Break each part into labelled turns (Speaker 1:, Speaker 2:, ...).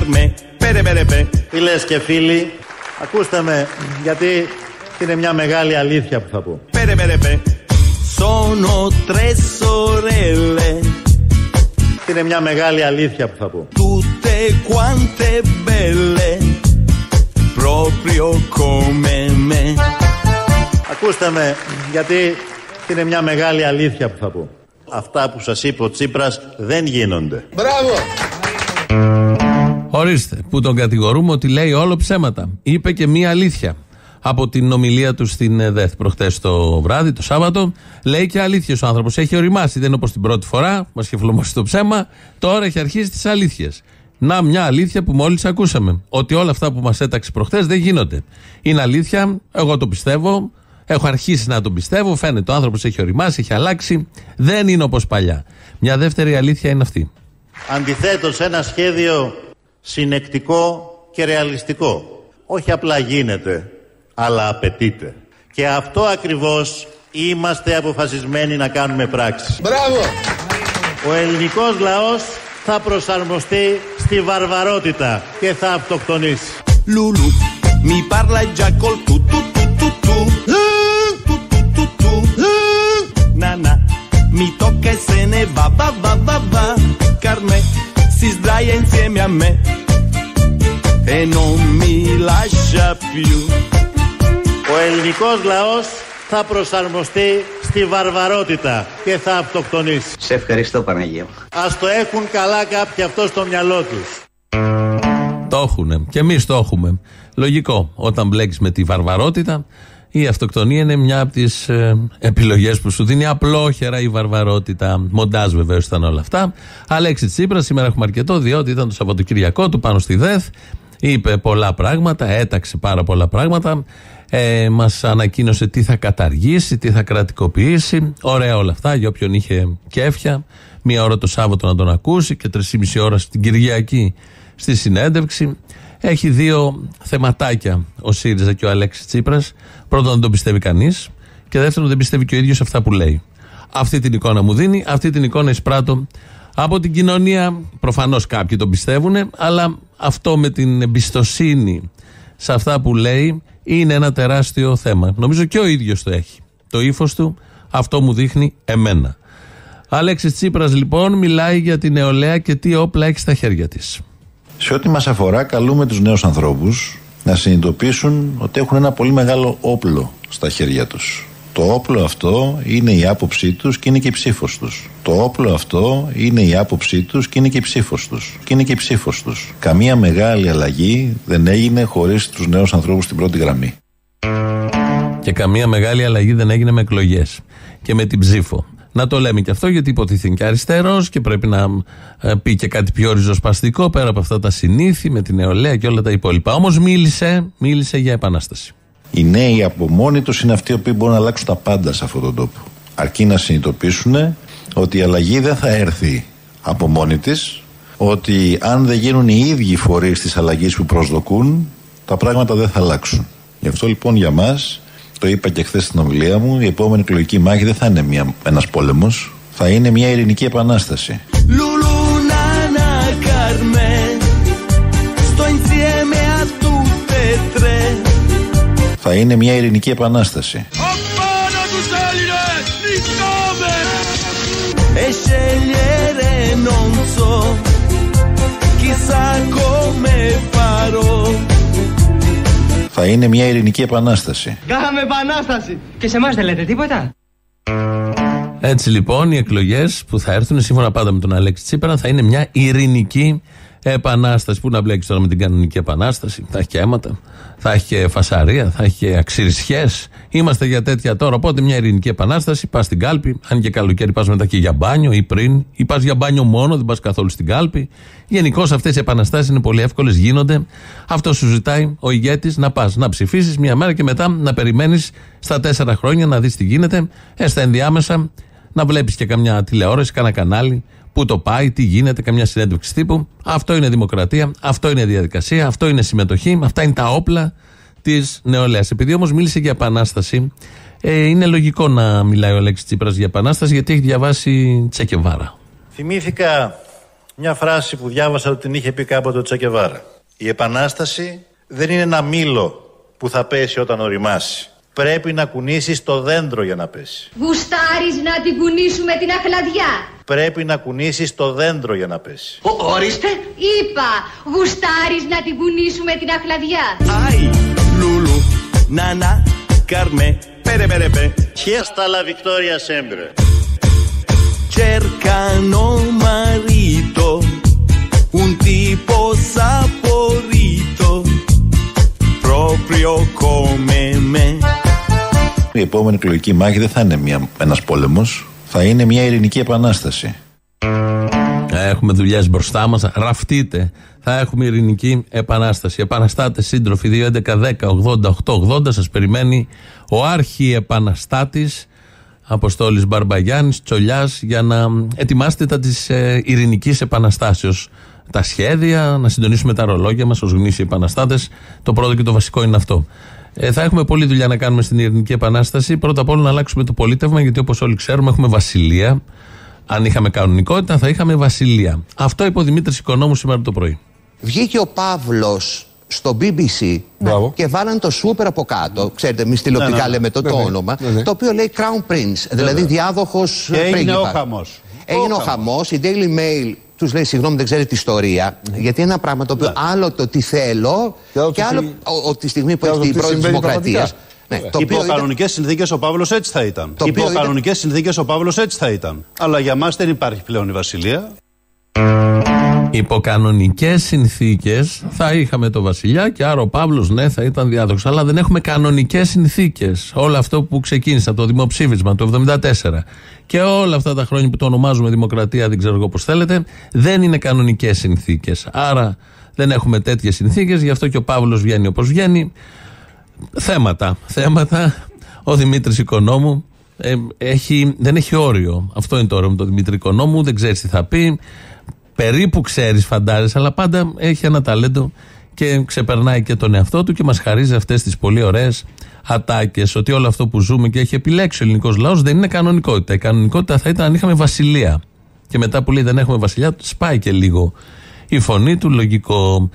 Speaker 1: Νανά, καρμέ, πέρε πέρε πέ.
Speaker 2: Φίλες και φίλοι, ακούστε με, γιατί είναι μια μεγάλη αλήθεια που θα πω.
Speaker 1: Πέρε πέρε πέ. Sono tre sorelle,
Speaker 2: Είναι μια μεγάλη αλήθεια που θα πω.
Speaker 1: tutte quante belle, proprio come me.
Speaker 2: Ακούστε με, γιατί είναι μια μεγάλη αλήθεια που θα πω. Αυτά που σας είπε ο Τσίπρας δεν γίνονται.
Speaker 3: Ορίστε, που τον κατηγορούμε ότι λέει όλο ψέματα. Είπε και μία αλήθεια. Από την ομιλία του στην ΕΔΕΘ προχτές το βράδυ, το Σάββατο, λέει και αλήθειες ο άνθρωπος. Έχει οριμάσει, δεν είναι όπως την πρώτη φορά, μας είχε φλωμώσει το ψέμα. Τώρα έχει αρχίσει τις αλήθειες. Να, μια αλήθεια που μόλις ακούσαμε. Ότι όλα αυτά που μας έταξε προχτές δεν γίνονται. Είναι αλήθεια, εγώ το πιστεύω. Έχω αρχίσει να τον πιστεύω. Φαίνεται ο άνθρωπος έχει οριμάσει, έχει αλλάξει. Δεν είναι όπως παλιά. Μια δεύτερη αλήθεια είναι αυτή.
Speaker 2: Αντιθέτως ένα σχέδιο συνεκτικό και ρεαλιστικό. Όχι απλά γίνεται, αλλά απαιτείται. Και αυτό ακριβώς είμαστε αποφασισμένοι να κάνουμε πράξη.
Speaker 4: Μπράβο!
Speaker 2: Ο ελληνικός λαός θα προσαρμοστεί στη βαρβαρότητα και θα αυτοκτονήσει.
Speaker 1: Lulu mi parla già col tu tu tu tu tu tu tu tu tu Nana mi tocca e se ne va va va va va Carme si sdraia insieme a me e non mi lascia più
Speaker 2: Ο ελληνικός λαός θα προσαρμοστεί στη βαρβαρότητα και θα αυτοκτονήσει.
Speaker 5: Σε ευχαριστώ Παναγία μου.
Speaker 2: Ας το έχουν καλά κάποιοι αυτό στο μυαλό τους.
Speaker 3: Το έχουν. Και εμείς το έχουμε. Λογικό. Όταν μπλέκεις με τη βαρβαρότητα, η αυτοκτονία είναι μια από τις ε, επιλογές που σου δίνει απλόχερα η βαρβαρότητα. Μοντάζ βεβαίως ήταν όλα αυτά. Αλέξη Τσίπρας, σήμερα έχουμε αρκετό, διότι ήταν το Σαββατοκυριακό του πάνω στη ΔΕΘ. Είπε πολλά πράγματα, έταξε πάρα πολλά πράγματα. Ε, Μας ανακοίνωσε τι θα καταργήσει, τι θα κρατικοποιήσει. Ωραία όλα αυτά για όποιον είχε κέφια. Μία ώρα το Σάββατο να τον ακούσει και τρεις ώρα στην Κυριακή στη συνέντευξη. Έχει δύο θεματάκια ο ΣΥΡΙΖΑ και ο Αλέξης Τσίπρας. Πρώτον, δεν τον πιστεύει κανείς. Και δεύτερον, δεν πιστεύει και ο ίδιος αυτά που λέει. Αυτή την εικόνα μου δίνει, αυτή την εικόνα εισπράττω από την κοινωνία. Προφανώς κάποιοι τον πιστεύουν, αλλά αυτό με την εμπιστοσύνη σε αυτά που λέει είναι ένα τεράστιο θέμα. Νομίζω και ο ίδιος το έχει. Το ύφος του αυτό μου δείχνει εμένα. Αλέξης Τσίπρας λοιπόν μιλάει για την νεολαία και τι όπλα έχει στα χέρια της.
Speaker 6: Σε ό,τι μας αφορά, καλούμε τους νέους ανθρώπους να συνειδητοποιήσουν ότι έχουν ένα πολύ μεγάλο όπλο στα χέρια τους. Το όπλο αυτό είναι η άποψή τους και είναι και η ψήφος τους. Το όπλο αυτό είναι η άποψή τους και είναι και η ψήφος τους. Και είναι και η ψήφος τους. Καμία μεγάλη αλλαγή δεν έγινε χωρίς τους νέους ανθρώπους στην πρώτη γραμμή.
Speaker 3: Και καμία μεγάλη αλλαγή δεν έγινε με εκλογές και με την ψήφο. Να το λέμε και αυτό γιατί υποτίθεται και αριστερός και πρέπει να ε, πει και κάτι πιο ριζοσπαστικό πέρα από αυτά τα συνήθη με την νεολαία και όλα τα υπόλοιπα. Όμως μίλησε, μίλησε για επανάσταση.
Speaker 6: Οι νέοι από μόνοι τους είναι αυτοί οι οποίοι μπορούν να αλλάξουν τα πάντα σε αυτόν τον τόπο. Αρκεί να συνειδητοποιήσουν ότι η αλλαγή δεν θα έρθει από μόνη της, ότι αν δεν γίνουν οι ίδιοι φορείς της αλλαγής που προσδοκούν, τα πράγματα δεν θα αλλάξουν. Γι' αυτό λοιπόν για μας, το είπα και χθες στην ομιλία μου, η επόμενη εκλογική μάχη δεν θα είναι μια, ένας πόλεμος, θα είναι μια ειρηνική επανάσταση.
Speaker 1: Lulu Nana Carme Sto insieme a tutte e tre
Speaker 6: Θα είναι μια ειρηνική επανάσταση.
Speaker 1: Appana tu salire
Speaker 6: Θα είναι μια ειρηνική επανάσταση.
Speaker 7: Κάναμε επανάσταση. Και σε εμάς δεν λέτε τίποτα.
Speaker 3: Έτσι λοιπόν οι εκλογές που θα έρθουν σύμφωνα πάντα με τον Αλέξη Τσίπρα θα είναι μια ειρηνική επανάσταση. Πού να μπλέξει τώρα με την κανονική επανάσταση. Θα έχει και αίματα, θα έχει και φασαρία, θα έχει και αξιρισιές. Είμαστε για τέτοια τώρα. Οπότε μια ειρηνική επανάσταση. Πας στην κάλπη. Αν και καλοκαίρι πας μετά και για μπάνιο ή πριν. Ή πας για μπάνιο μόνο, δεν πας καθόλου στην κάλπη. Γενικώς αυτές οι επαναστάσεις είναι πολύ εύκολες, γίνονται. Αυτό σου ζητάει ο ηγέτης να πας να ψηφίσεις μια μέρα και μετά να περιμένεις στα τέσσερα χρόνια να δεις τι γίνεται. Ε, στα ενδιάμεσα να βλέπεις και καμιά τηλεόραση, κανένα κανάλι, πού το πάει, τι γίνεται, καμιά συνέντευξη τύπου. Αυτό είναι δημοκρατία, αυτό είναι διαδικασία, αυτό είναι συμμετοχή, αυτά είναι τα όπλα της νεολαίας. Επειδή όμως μίλησε για επανάσταση, ε, είναι λογικό να μιλάει ο Αλέξης Τσίπρας για επανάσταση, γιατί έχει διαβάσει Τσεκεβάρα.
Speaker 2: Θυμήθηκα
Speaker 6: Μια φράση που διάβασα ότι την είχε πει κάποτε ο Τσακεβάρα. Η επανάσταση δεν είναι ένα μήλο που θα πέσει όταν οριμάσει. Πρέπει να κουνήσεις το δέντρο για να πέσει.
Speaker 4: Γουστάρεις να την κουνήσουμε την αχλαδιά.
Speaker 6: Πρέπει να κουνήσεις το δέντρο για να πέσει.
Speaker 7: ορίστε.
Speaker 4: Είπα, γουστάρεις να την κουνήσουμε την αχλαδιά.
Speaker 1: Ay, Lulu, Nana, Carme, pere, pere, pe.
Speaker 2: Και στα La Victoria sempre.
Speaker 1: Cercano
Speaker 6: Η επόμενη εκλογική μάχη δεν θα είναι μια, ένας πόλεμος, θα είναι μια ειρηνική επανάσταση.
Speaker 3: Έχουμε δουλειές μπροστά μας. Ραφτείτε. Θα έχουμε ειρηνική επανάσταση. Επαναστάτες, σύντροφοι 2.11.10.80.880. Σας περιμένει ο άρχη επαναστάτη Αποστόλης Μπαρμπαγιάννης, Τσολιάς, για να ετοιμάσετε τα της ε, ειρηνικής επαναστάσεως. Τα σχέδια, να συντονίσουμε τα ρολόγια μας ως γνήσιοι επαναστάτες. Το πρώτο και το βασικό είναι αυτό. Ε, θα έχουμε πολλή δουλειά να κάνουμε στην ειρηνική επανάσταση. Πρώτα απ' όλα να αλλάξουμε το πολίτευμα, γιατί όπως όλοι ξέρουμε, έχουμε βασιλεία. Αν είχαμε κανονικότητα, θα είχαμε βασιλεία. Αυτό είπε ο Δημήτρης Οικονόμου σήμερα το πρωί.
Speaker 5: Βγήκε ο Παύλος στο BBC και βάλαν το σούπερ από κάτω. Ξέρετε, εμείς τηλεοπτικά λέμε το, το όνομα. Το οποίο λέει Crown Prince, δηλαδή διάδοχος
Speaker 8: Και έγινε ο χαμός.
Speaker 5: Έγινε ο χαμός. Η Daily Mail τους λέει συγγνώμη, δεν ξέρει τη ιστορία. Γιατί είναι ένα πράγμα το οποίο άλλο το τι θέλω
Speaker 8: Και άλλο
Speaker 5: και
Speaker 8: το
Speaker 5: άλλο
Speaker 8: τι-
Speaker 5: ο, ο- τη στιγμή που
Speaker 8: και άλλο
Speaker 5: έχει
Speaker 8: το
Speaker 5: την
Speaker 8: τι
Speaker 5: πρώτη
Speaker 8: συμβαίνει
Speaker 5: δημοκρατία.
Speaker 8: πραγματικά.
Speaker 5: Ναι, το
Speaker 8: Υπό
Speaker 5: οποίο ήταν-
Speaker 8: κανονικέ συνθήκες ο Παύλος έτσι θα ήταν.
Speaker 5: Το
Speaker 8: Υπό
Speaker 5: οποίο ήταν-
Speaker 8: κανονικέ συνθήκες ο Παύλος έτσι θα ήταν. Αλλά για μας δεν υπάρχει πλέον η Βασιλεία.
Speaker 3: Υπό κανονικέ συνθήκες θα είχαμε το Βασιλιά και άρα ο Παύλος ναι θα ήταν διάδοχος. Αλλά δεν έχουμε κανονικές συνθήκες. Όλο αυτό που ξεκίνησε από το δημοψήφισμα του 1974 και όλα αυτά τα χρόνια που το ονομάζουμε Δημοκρατία, δεν ξέρω εγώ πώς θέλετε, δεν είναι κανονικές συνθήκες. Άρα δεν έχουμε τέτοιες συνθήκες, γι' αυτό και ο Παύλος βγαίνει όπως βγαίνει. Θέματα. Θέματα. Ο Δημήτρης Οικονόμου ε, έχει, δεν έχει όριο. Αυτό είναι το όριο με τον Δημήτρη Οικονόμου. Δεν ξέρεις τι θα πει. Περίπου ξέρεις, φαντάζεσαι, αλλά πάντα έχει ένα ταλέντο και ξεπερνάει και τον εαυτό του και μας χαρίζει αυτές τις πολύ ωραίες ατάκες. Ότι όλο αυτό που ζούμε και έχει επιλέξει ο ελληνικός λαός δεν είναι κανονικότητα. Η κανονικότητα θα ήταν αν είχαμε βασιλεία. Και μετά που λέει δεν έχουμε βασιλιά, σπάει και λίγο η φωνή του, λογικό.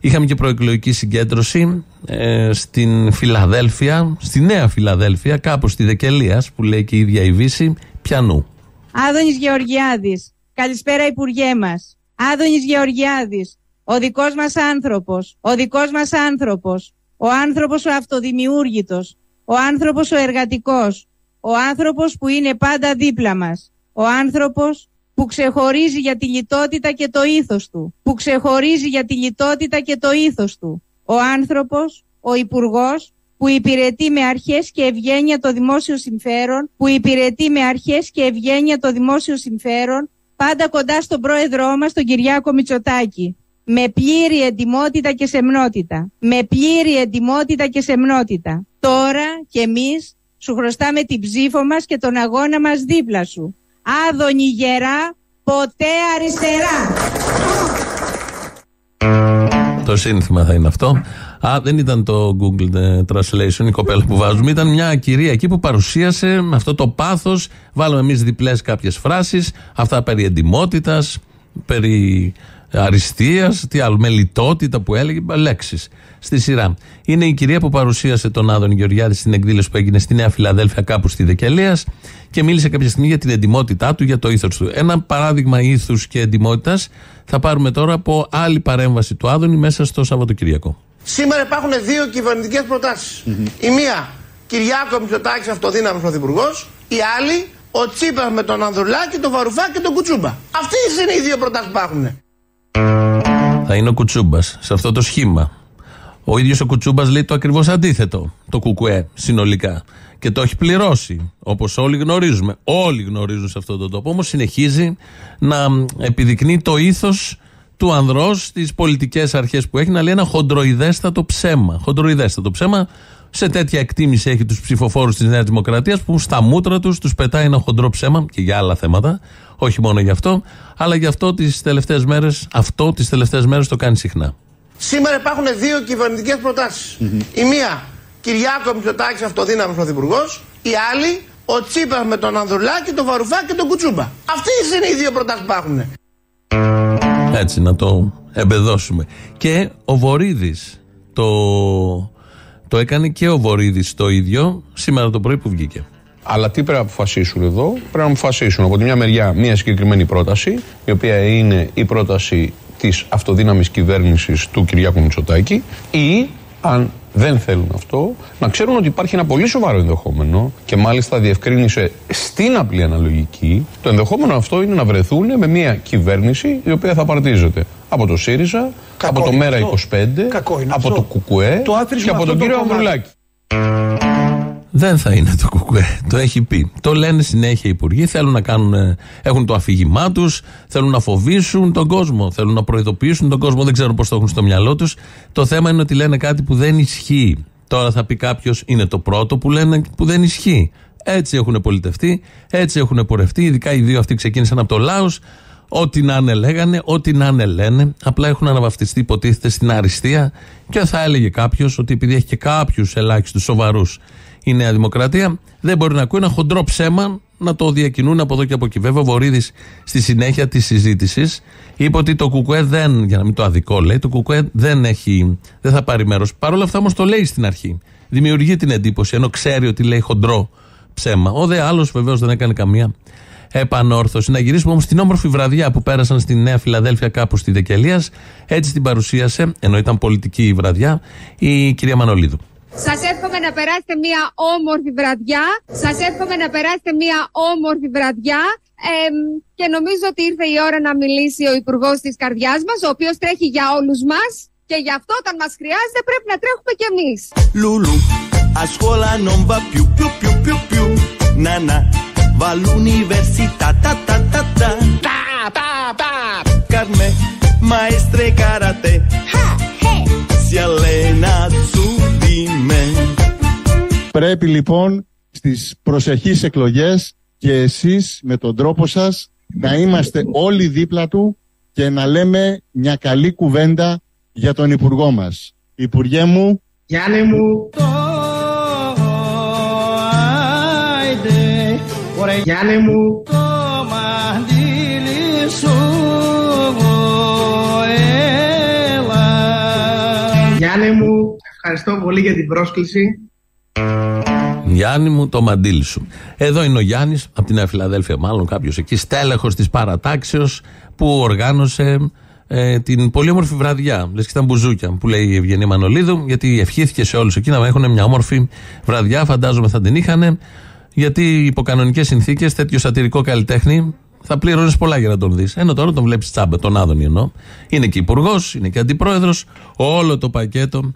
Speaker 3: Είχαμε και προεκλογική συγκέντρωση ε, στην Φιλαδέλφια, στη Νέα Φιλαδέλφια, κάπου στη Δεκελίας, που λέει και η ίδια η Βύση, πιανού.
Speaker 9: Άδωνης Γεωργιάδης. Καλησπέρα Υπουργέ μας. Άδωνης Γεωργιάδης. Ο δικός μας άνθρωπος. Ο δικός μας άνθρωπος. Ο άνθρωπος ο αυτοδημιούργητος. Ο άνθρωπος ο εργατικός. Ο άνθρωπος που είναι πάντα δίπλα μας. Ο άνθρωπος που ξεχωρίζει για τη λιτότητα και το ήθος του. Που ξεχωρίζει για τη λιτότητα και το ήθος του. Ο άνθρωπος, ο υπουργός, που υπηρετεί με αρχές και ευγένεια το δημόσιο συμφέρον, που υπηρετεί με αρχές και ευγένεια το δημόσιο συμφέρον, πάντα κοντά στον πρόεδρό μας, τον Κυριάκο Μητσοτάκη. Με πλήρη εντιμότητα και σεμνότητα. Με πλήρη εντιμότητα και σεμνότητα. Τώρα κι εμείς σου χρωστάμε την ψήφο μας και τον αγώνα μας δίπλα σου. Άδωνη γερά, ποτέ αριστερά.
Speaker 3: Το σύνθημα θα είναι αυτό. Α, δεν ήταν το Google ε, Translation η κοπέλα που βάζουμε. Ήταν μια κυρία εκεί που παρουσίασε με αυτό το πάθος. Βάλαμε εμείς διπλές κάποιες φράσεις. Αυτά περί εντυμότητα, περί αριστείας, τι άλλο, με λιτότητα που έλεγε, λέξεις στη σειρά. Είναι η κυρία που παρουσίασε τον Άδων Γεωργιάδη στην εκδήλωση που έγινε στη Νέα Φιλαδέλφια, κάπου στη Δεκελία και μίλησε κάποια στιγμή για την εντυμότητά του, για το ήθος του. Ένα παράδειγμα ήθους και εντυμότητα θα πάρουμε τώρα από άλλη παρέμβαση του Άδωνη μέσα στο Σαββατοκυριακό.
Speaker 10: Σήμερα υπάρχουν δύο κυβερνητικές προτάσεις. Η μία, Κυριάκο Μητσοτάκης αυτοδύναμος πρωθυπουργός. Η άλλη, ο Τσίπρας με τον Ανδρουλάκη, τον Βαρουφάκη και τον Κουτσούμπα. Αυτές είναι οι δύο προτάσεις που υπάρχουν.
Speaker 3: Θα είναι ο Κουτσούμπας σε αυτό το σχήμα. Ο ίδιος ο Κουτσούμπας λέει το ακριβώς αντίθετο. Το κουκουέ συνολικά. Και το έχει πληρώσει. Όπως όλοι γνωρίζουμε. Όλοι γνωρίζουν σε αυτόν τον τόπο. Όμως συνεχίζει να επιδεικνύει το ήθος του ανδρός στις πολιτικές αρχές που έχει να λέει ένα χοντροειδέστατο ψέμα. Χοντροειδέστατο ψέμα. Σε τέτοια εκτίμηση έχει τους ψηφοφόρους της Νέας Δημοκρατίας που στα μούτρα τους τους πετάει ένα χοντρό ψέμα και για άλλα θέματα. Όχι μόνο γι' αυτό, αλλά γι' αυτό τις τελευταίες μέρες, αυτό τις τελευταίες μέρες το κάνει συχνά.
Speaker 10: Σήμερα υπάρχουν δύο κυβερνητικές προτάσεις. Η μία, Κυριάκο Μητσοτάκης αυτοδύναμος πρωθυπουργός. Η άλλη, ο Τσίπρας με τον Ανδρουλάκη, τον Βαρουφάκη και τον Κουτσούμπα. Αυτές είναι οι δύο προτάσεις που υπάρχουν.
Speaker 3: Έτσι να το εμπεδώσουμε. Και ο Βορύδης το, το έκανε και ο Βορύδης το ίδιο σήμερα το πρωί που βγήκε.
Speaker 11: Αλλά τι πρέπει να αποφασίσουν εδώ, πρέπει να αποφασίσουν από τη μια μεριά μια συγκεκριμένη πρόταση, η οποία είναι η πρόταση της αυτοδύναμης κυβέρνησης του Κυριάκου Μητσοτάκη, ή αν δεν θέλουν αυτό, να ξέρουν ότι υπάρχει ένα πολύ σοβαρό ενδεχόμενο και μάλιστα διευκρίνησε στην απλή αναλογική. Το ενδεχόμενο αυτό είναι να βρεθούν με μια κυβέρνηση η οποία θα παρτίζεται από το ΣΥΡΙΖΑ, από το ΜΕΡΑ 25, από το ΚΚΕ και από τον κύριο Αμβουλάκη.
Speaker 3: Δεν θα είναι το κουκουέ. Το έχει πει. Το λένε συνέχεια οι υπουργοί. Θέλουν να κάνουν, έχουν το αφήγημά τους, θέλουν να φοβήσουν τον κόσμο, θέλουν να προειδοποιήσουν τον κόσμο. Δεν ξέρω πώς το έχουν στο μυαλό τους. Το θέμα είναι ότι λένε κάτι που δεν ισχύει. Τώρα θα πει κάποιος, είναι το πρώτο που λένε που δεν ισχύει. Έτσι έχουν πολιτευτεί, έτσι έχουν πορευτεί. Ειδικά οι δύο αυτοί ξεκίνησαν από το λαό. Ό,τι να είναι λέγανε, ό,τι να είναι λένε. Απλά έχουν αναβαφτιστεί, υποτίθεται, στην αριστεία. Και θα έλεγε κάποιος ότι επειδή έχει και κάποιους ελάχιστους σοβαρούς η Νέα Δημοκρατία, δεν μπορεί να ακούει ένα χοντρό ψέμα να το διακινούν από εδώ και από εκεί. Βέβαια, ο Βορύδης στη συνέχεια της συζήτησης είπε ότι το Κουκουέ δεν, για να μην το αδικό λέει, το Κουκουέ δεν, έχει, δεν θα πάρει μέρος. Παρ' όλα αυτά όμως το λέει στην αρχή. Δημιουργεί την εντύπωση, ενώ ξέρει ότι λέει χοντρό ψέμα. Ο δε άλλος βεβαίως δεν έκανε καμία επανόρθωση. Να γυρίσουμε όμως στην όμορφη βραδιά που πέρασαν στη Νέα Φιλαδέλφια κάπου στη Δεκελίας. Έτσι την παρουσίασε, ενώ ήταν πολιτική η βραδιά, η κυρία Μανολίδου.
Speaker 12: Σας εύχομαι να περάσετε μια όμορφη βραδιά. Σας εύχομαι να περάσετε μια όμορφη βραδιά. και νομίζω ότι ήρθε η ώρα να μιλήσει ο Υπουργός της καρδιάς μας, ο οποίος τρέχει για όλους μας. Και γι' αυτό όταν μας χρειάζεται πρέπει να τρέχουμε κι εμείς.
Speaker 1: Lulu, a scuola non va più, più, più, più, più. Nana, va all'università, ta, ta, ta, ta. Ta, ta, ta. Carme, maestre karate. Ha, hey. Si allena
Speaker 13: Πρέπει λοιπόν στις προσεχείς εκλογές και εσείς με τον τρόπο σας να είμαστε όλοι δίπλα του και να λέμε μια καλή κουβέντα για τον Υπουργό μας. Υπουργέ μου,
Speaker 7: Γιάννη μου, Γιάννη μου, Γιάννη ευχαριστώ πολύ για την πρόσκληση.
Speaker 3: Γιάννη μου, το μαντίλι σου. Εδώ είναι ο Γιάννης, από την Νέα Φιλαδέλφια, μάλλον κάποιος εκεί, στέλεχος της παρατάξεως που οργάνωσε ε, την πολύ όμορφη βραδιά. Λες και ήταν μπουζούκια που λέει η Ευγενή Μανολίδου, γιατί ευχήθηκε σε όλους εκεί να έχουν μια όμορφη βραδιά. Φαντάζομαι θα την είχαν, γιατί υπό κανονικές συνθήκες τέτοιο σατυρικό καλλιτέχνη θα πλήρωνε πολλά για να τον δεις. Ενώ τώρα τον βλέπεις τσάμπε, τον Άδωνη εννοώ. Είναι και υπουργός, είναι και αντιπρόεδρος. Όλο το πακέτο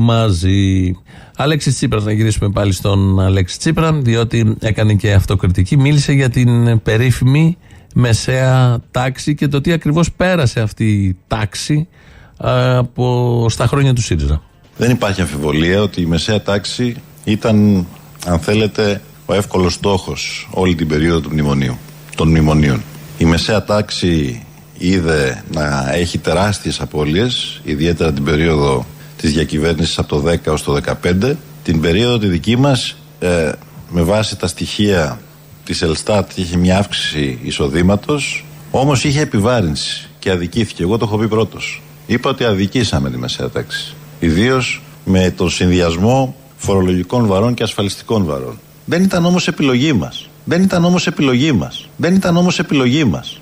Speaker 3: μαζί. Αλέξης Τσίπρας, να γυρίσουμε πάλι στον Αλέξη Τσίπρα, διότι έκανε και αυτοκριτική. Μίλησε για την περίφημη μεσαία τάξη και το τι ακριβώς πέρασε αυτή η τάξη από, στα χρόνια του ΣΥΡΙΖΑ.
Speaker 6: Δεν υπάρχει αμφιβολία ότι η μεσαία τάξη ήταν, αν θέλετε, ο εύκολος στόχος όλη την περίοδο του μνημονίου, των μνημονίων. Η μεσαία τάξη είδε να έχει τεράστιες απώλειες, ιδιαίτερα την περίοδο Της διακυβέρνησης από το 10 ως το 15 την περίοδο τη δική μας ε, με βάση τα στοιχεία της Ελστάτ είχε μια αύξηση εισοδήματος όμως είχε επιβάρυνση και αδικήθηκε. Εγώ το έχω πει πρώτος. Είπα ότι αδικήσαμε τη μεσαία τάξη. Ιδίως με τον συνδυασμό φορολογικών βαρών και ασφαλιστικών βαρών. Δεν ήταν όμως επιλογή μας. Δεν ήταν όμως επιλογή μας. Δεν ήταν όμως επιλογή μας.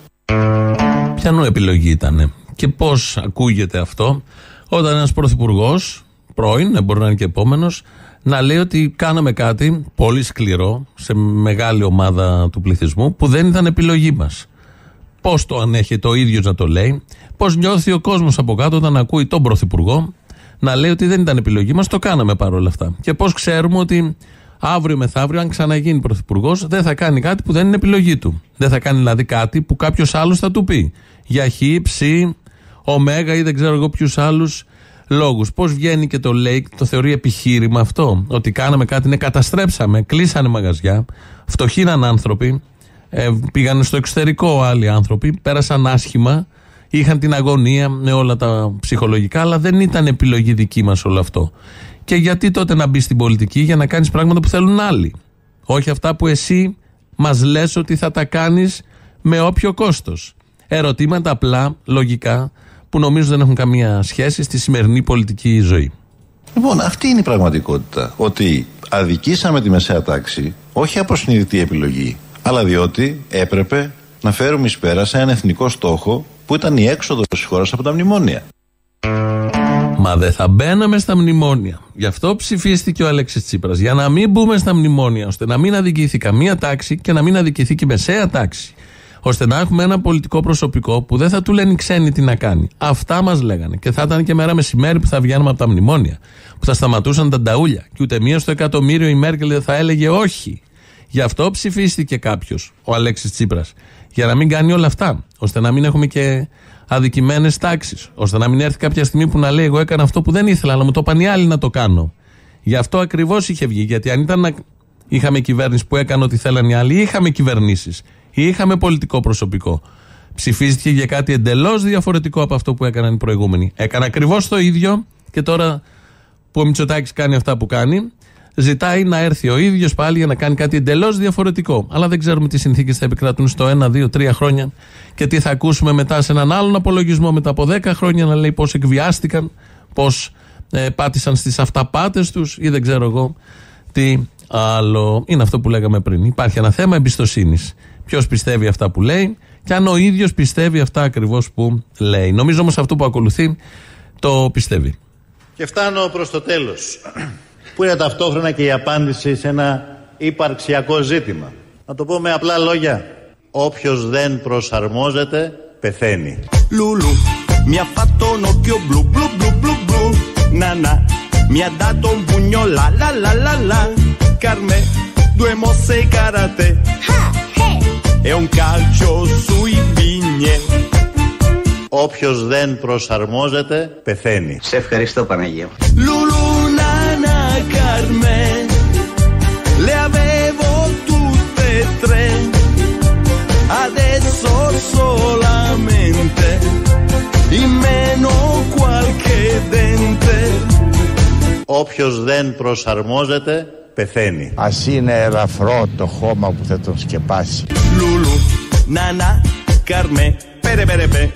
Speaker 3: Ποιανού επιλογή ήταν και πώς ακούγεται αυτό; Όταν ένας πρωθυπουργός, πρώην, δεν μπορεί να είναι και επόμενος, να λέει ότι κάναμε κάτι πολύ σκληρό σε μεγάλη ομάδα του πληθυσμού που δεν ήταν επιλογή μας. Πώς το ανέχεται ο ίδιος να το λέει, πώς νιώθει ο κόσμος από κάτω όταν ακούει τον πρωθυπουργό να λέει ότι δεν ήταν επιλογή μας, το κάναμε παρόλα αυτά. Και πώς ξέρουμε ότι αύριο μεθαύριο, αν ξαναγίνει πρωθυπουργός, δεν θα κάνει κάτι που δεν είναι επιλογή του. Δεν θα κάνει δηλαδή κάτι που κάποιος άλλος θα του πει. Για χ, ψ, ωμέγα ή δεν ξέρω εγώ ποιους άλλους λόγους. Πώς βγαίνει και το λέει, το θεωρεί επιχείρημα αυτό; Ότι κάναμε κάτι, ναι, καταστρέψαμε, κλείσανε μαγαζιά, φτωχήναν άνθρωποι, ε, πήγαν στο εξωτερικό άλλοι άνθρωποι, πέρασαν άσχημα, είχαν την αγωνία με όλα τα ψυχολογικά, αλλά δεν ήταν επιλογή δική μας όλο αυτό. Και γιατί τότε να μπει στην πολιτική για να κάνεις πράγματα που θέλουν άλλοι. Όχι αυτά που εσύ μας λες ότι θα τα κάνεις με όποιο κόστος. Ερωτήματα απλά, λογικά, που νομίζω δεν έχουν καμία σχέση στη σημερινή πολιτική ζωή.
Speaker 6: Λοιπόν, αυτή είναι η πραγματικότητα. Ότι αδικήσαμε τη μεσαία τάξη, όχι από συνειδητή επιλογή, αλλά διότι έπρεπε να φέρουμε εις πέρα σε έναν εθνικό στόχο που ήταν η έξοδος της χώρας από τα μνημόνια.
Speaker 3: Μα δεν θα μπαίναμε στα μνημόνια. Γι' αυτό ψηφίστηκε ο Αλέξης Τσίπρας. Για να μην μπούμε στα μνημόνια, ώστε να μην αδικηθεί καμία τάξη και να μην αδικηθεί και η μεσαία τάξη. Ώστε να έχουμε ένα πολιτικό προσωπικό που δεν θα του λένε οι ξένοι τι να κάνει. Αυτά μας λέγανε. Και θα ήταν και μέρα μεσημέρι που θα βγαίνουμε από τα μνημόνια. Που θα σταματούσαν τα νταούλια. Και ούτε μία στο εκατομμύριο η Μέρκελ δεν θα έλεγε όχι. Γι' αυτό ψηφίστηκε κάποιος, ο Αλέξης Τσίπρας. Για να μην κάνει όλα αυτά. Ώστε να μην έχουμε και αδικημένες τάξεις. Ώστε να μην έρθει κάποια στιγμή που να λέει: Εγώ έκανα αυτό που δεν ήθελα, αλλά μου το είπαν οι άλλοι να το κάνω. Γι' αυτό ακριβώς είχε βγει. Γιατί αν ήταν να είχαμε κυβέρνηση που έκανε ό,τι θέλαν οι άλλοι, είχαμε κυβερνήσεις. Είχαμε πολιτικό προσωπικό. Ψηφίστηκε για κάτι εντελώς διαφορετικό από αυτό που έκαναν οι προηγούμενοι. Έκανε ακριβώς το ίδιο και τώρα που ο Μητσοτάκης κάνει αυτά που κάνει, ζητάει να έρθει ο ίδιος πάλι για να κάνει κάτι εντελώς διαφορετικό. Αλλά δεν ξέρουμε τι συνθήκες θα επικρατούν στο 1, 2, 3 χρόνια και τι θα ακούσουμε μετά σε έναν άλλον απολογισμό μετά από 10 χρόνια να λέει πώς εκβιάστηκαν, πώς ε, πάτησαν στις αυταπάτες τους ή δεν ξέρω εγώ τι άλλο. Είναι αυτό που λέγαμε πριν. Υπάρχει ένα θέμα εμπιστοσύνης. Ποιος πιστεύει αυτά που λέει και αν ο ίδιος πιστεύει αυτά ακριβώς που λέει. Νομίζω όμως αυτό που ακολουθεί το πιστεύει.
Speaker 2: Και φτάνω προς το τέλος που είναι ταυτόχρονα και η απάντηση σε ένα υπαρξιακό ζήτημα. Να το πω με απλά λόγια. Όποιος δεν προσαρμόζεται, πεθαίνει.
Speaker 1: Lulu mi ha fatto un occhio blu blu blu blu blu Nana mi ha dato un pugno la la la la la Carme due mosse karate ε, Έον κάλιο σου υπήρχε.
Speaker 2: Όποιος δεν προσαρμόζεται, πεθαίνει.
Speaker 14: Σε ευχαριστώ, Παναγία.
Speaker 1: Λούλα να καρμέ. Λευωίτε τρε. Αδέσσω solamente. Υμμένο και δέντε.
Speaker 2: Όποιος δεν προσαρμόζεται πεθαίνει.
Speaker 15: Ας είναι ελαφρό το χώμα που θα τον σκεπάσει.
Speaker 1: Lulu nana Carme Pere pere pere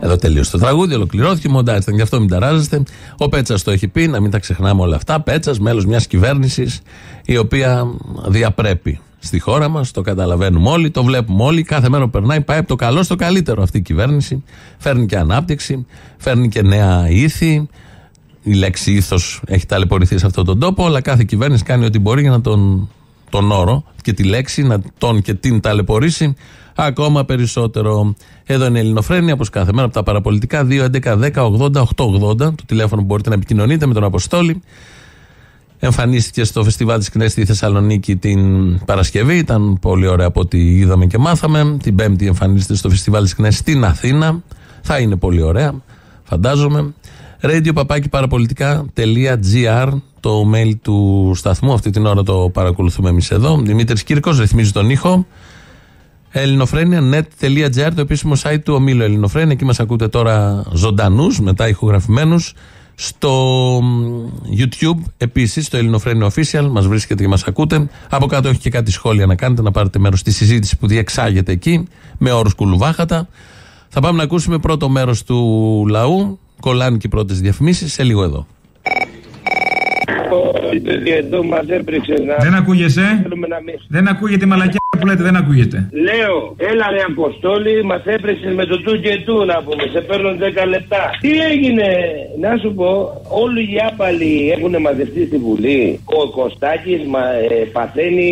Speaker 3: Εδώ τελείωσε το τραγούδι, ολοκληρώθηκε. Μοντάρι ήταν γι' αυτό μην ταράζεστε. Ο Πέτσας το έχει πει, να μην τα ξεχνάμε όλα αυτά. Πέτσας, μέλος μιας κυβέρνησης η οποία διαπρέπει στη χώρα μας. Το καταλαβαίνουμε όλοι, το βλέπουμε όλοι. Κάθε μέρα που περνάει πάει από το καλό στο καλύτερο αυτή η κυβέρνηση. Φέρνει και ανάπτυξη, φέρνει και νέα ήθη. Η λέξη ήθος έχει ταλαιπωρηθεί σε αυτόν τον τόπο, αλλά κάθε κυβέρνηση κάνει ό,τι μπορεί για να τον, τον όρο και τη λέξη να τον και την ταλαιπωρήσει ακόμα περισσότερο. Εδώ είναι η Ελληνοφρένια, όπως κάθε μέρα από τα παραπολιτικά. 2, 11, 10, 80, 8, 80. Το τηλέφωνο που μπορείτε να επικοινωνείτε με τον Αποστόλη. Εμφανίστηκε στο φεστιβάλ της Κνέστη στη Θεσσαλονίκη την Παρασκευή. Ήταν πολύ ωραία από ό,τι είδαμε και μάθαμε. Την Πέμπτη εμφανίστηκε στο φεστιβάλ της Κνέστη στην Αθήνα. Θα είναι πολύ ωραία, φαντάζομαι. Radio παπάκι παραπολιτικά.gr το mail του σταθμού. Αυτή την ώρα το παρακολουθούμε εμείς εδώ. Δημήτρης Κύρκος ρυθμίζει τον ήχο. ελληνοφρένια.net.gr το επίσημο site του ομίλου Ελληνοφρένια. Εκεί μας ακούτε τώρα ζωντανούς, μετά ηχογραφημένους. Στο YouTube επίσης, στο Ελληνοφρένιο Official, μας βρίσκεται και μας ακούτε. Από κάτω έχει και κάτι σχόλια να κάνετε, να πάρετε μέρος στη συζήτηση που διεξάγεται εκεί, με όρους κουλουβάχατα. Θα πάμε να ακούσουμε πρώτο μέρος του λαού. Κολλάνε και οι πρώτες διαφημίσεις. Σε λίγο εδώ.
Speaker 16: Εδώ μας έπρεξε να...
Speaker 17: Δεν ακούγεσαι;
Speaker 16: Θέλουμε να μην-
Speaker 17: Δεν ακούγεται η μαλακιά που λέτε, δεν ακούγεται.
Speaker 16: Λέω, έλα ρε Αποστόλη, μας έπρεξε με το του και του να πούμε. Σε παίρνω 10 λεπτά. Τι έγινε, να σου πω, όλοι οι άπαλοι έχουν μαζευτεί στη Βουλή. Ο Κωστάκης ε, παθαίνει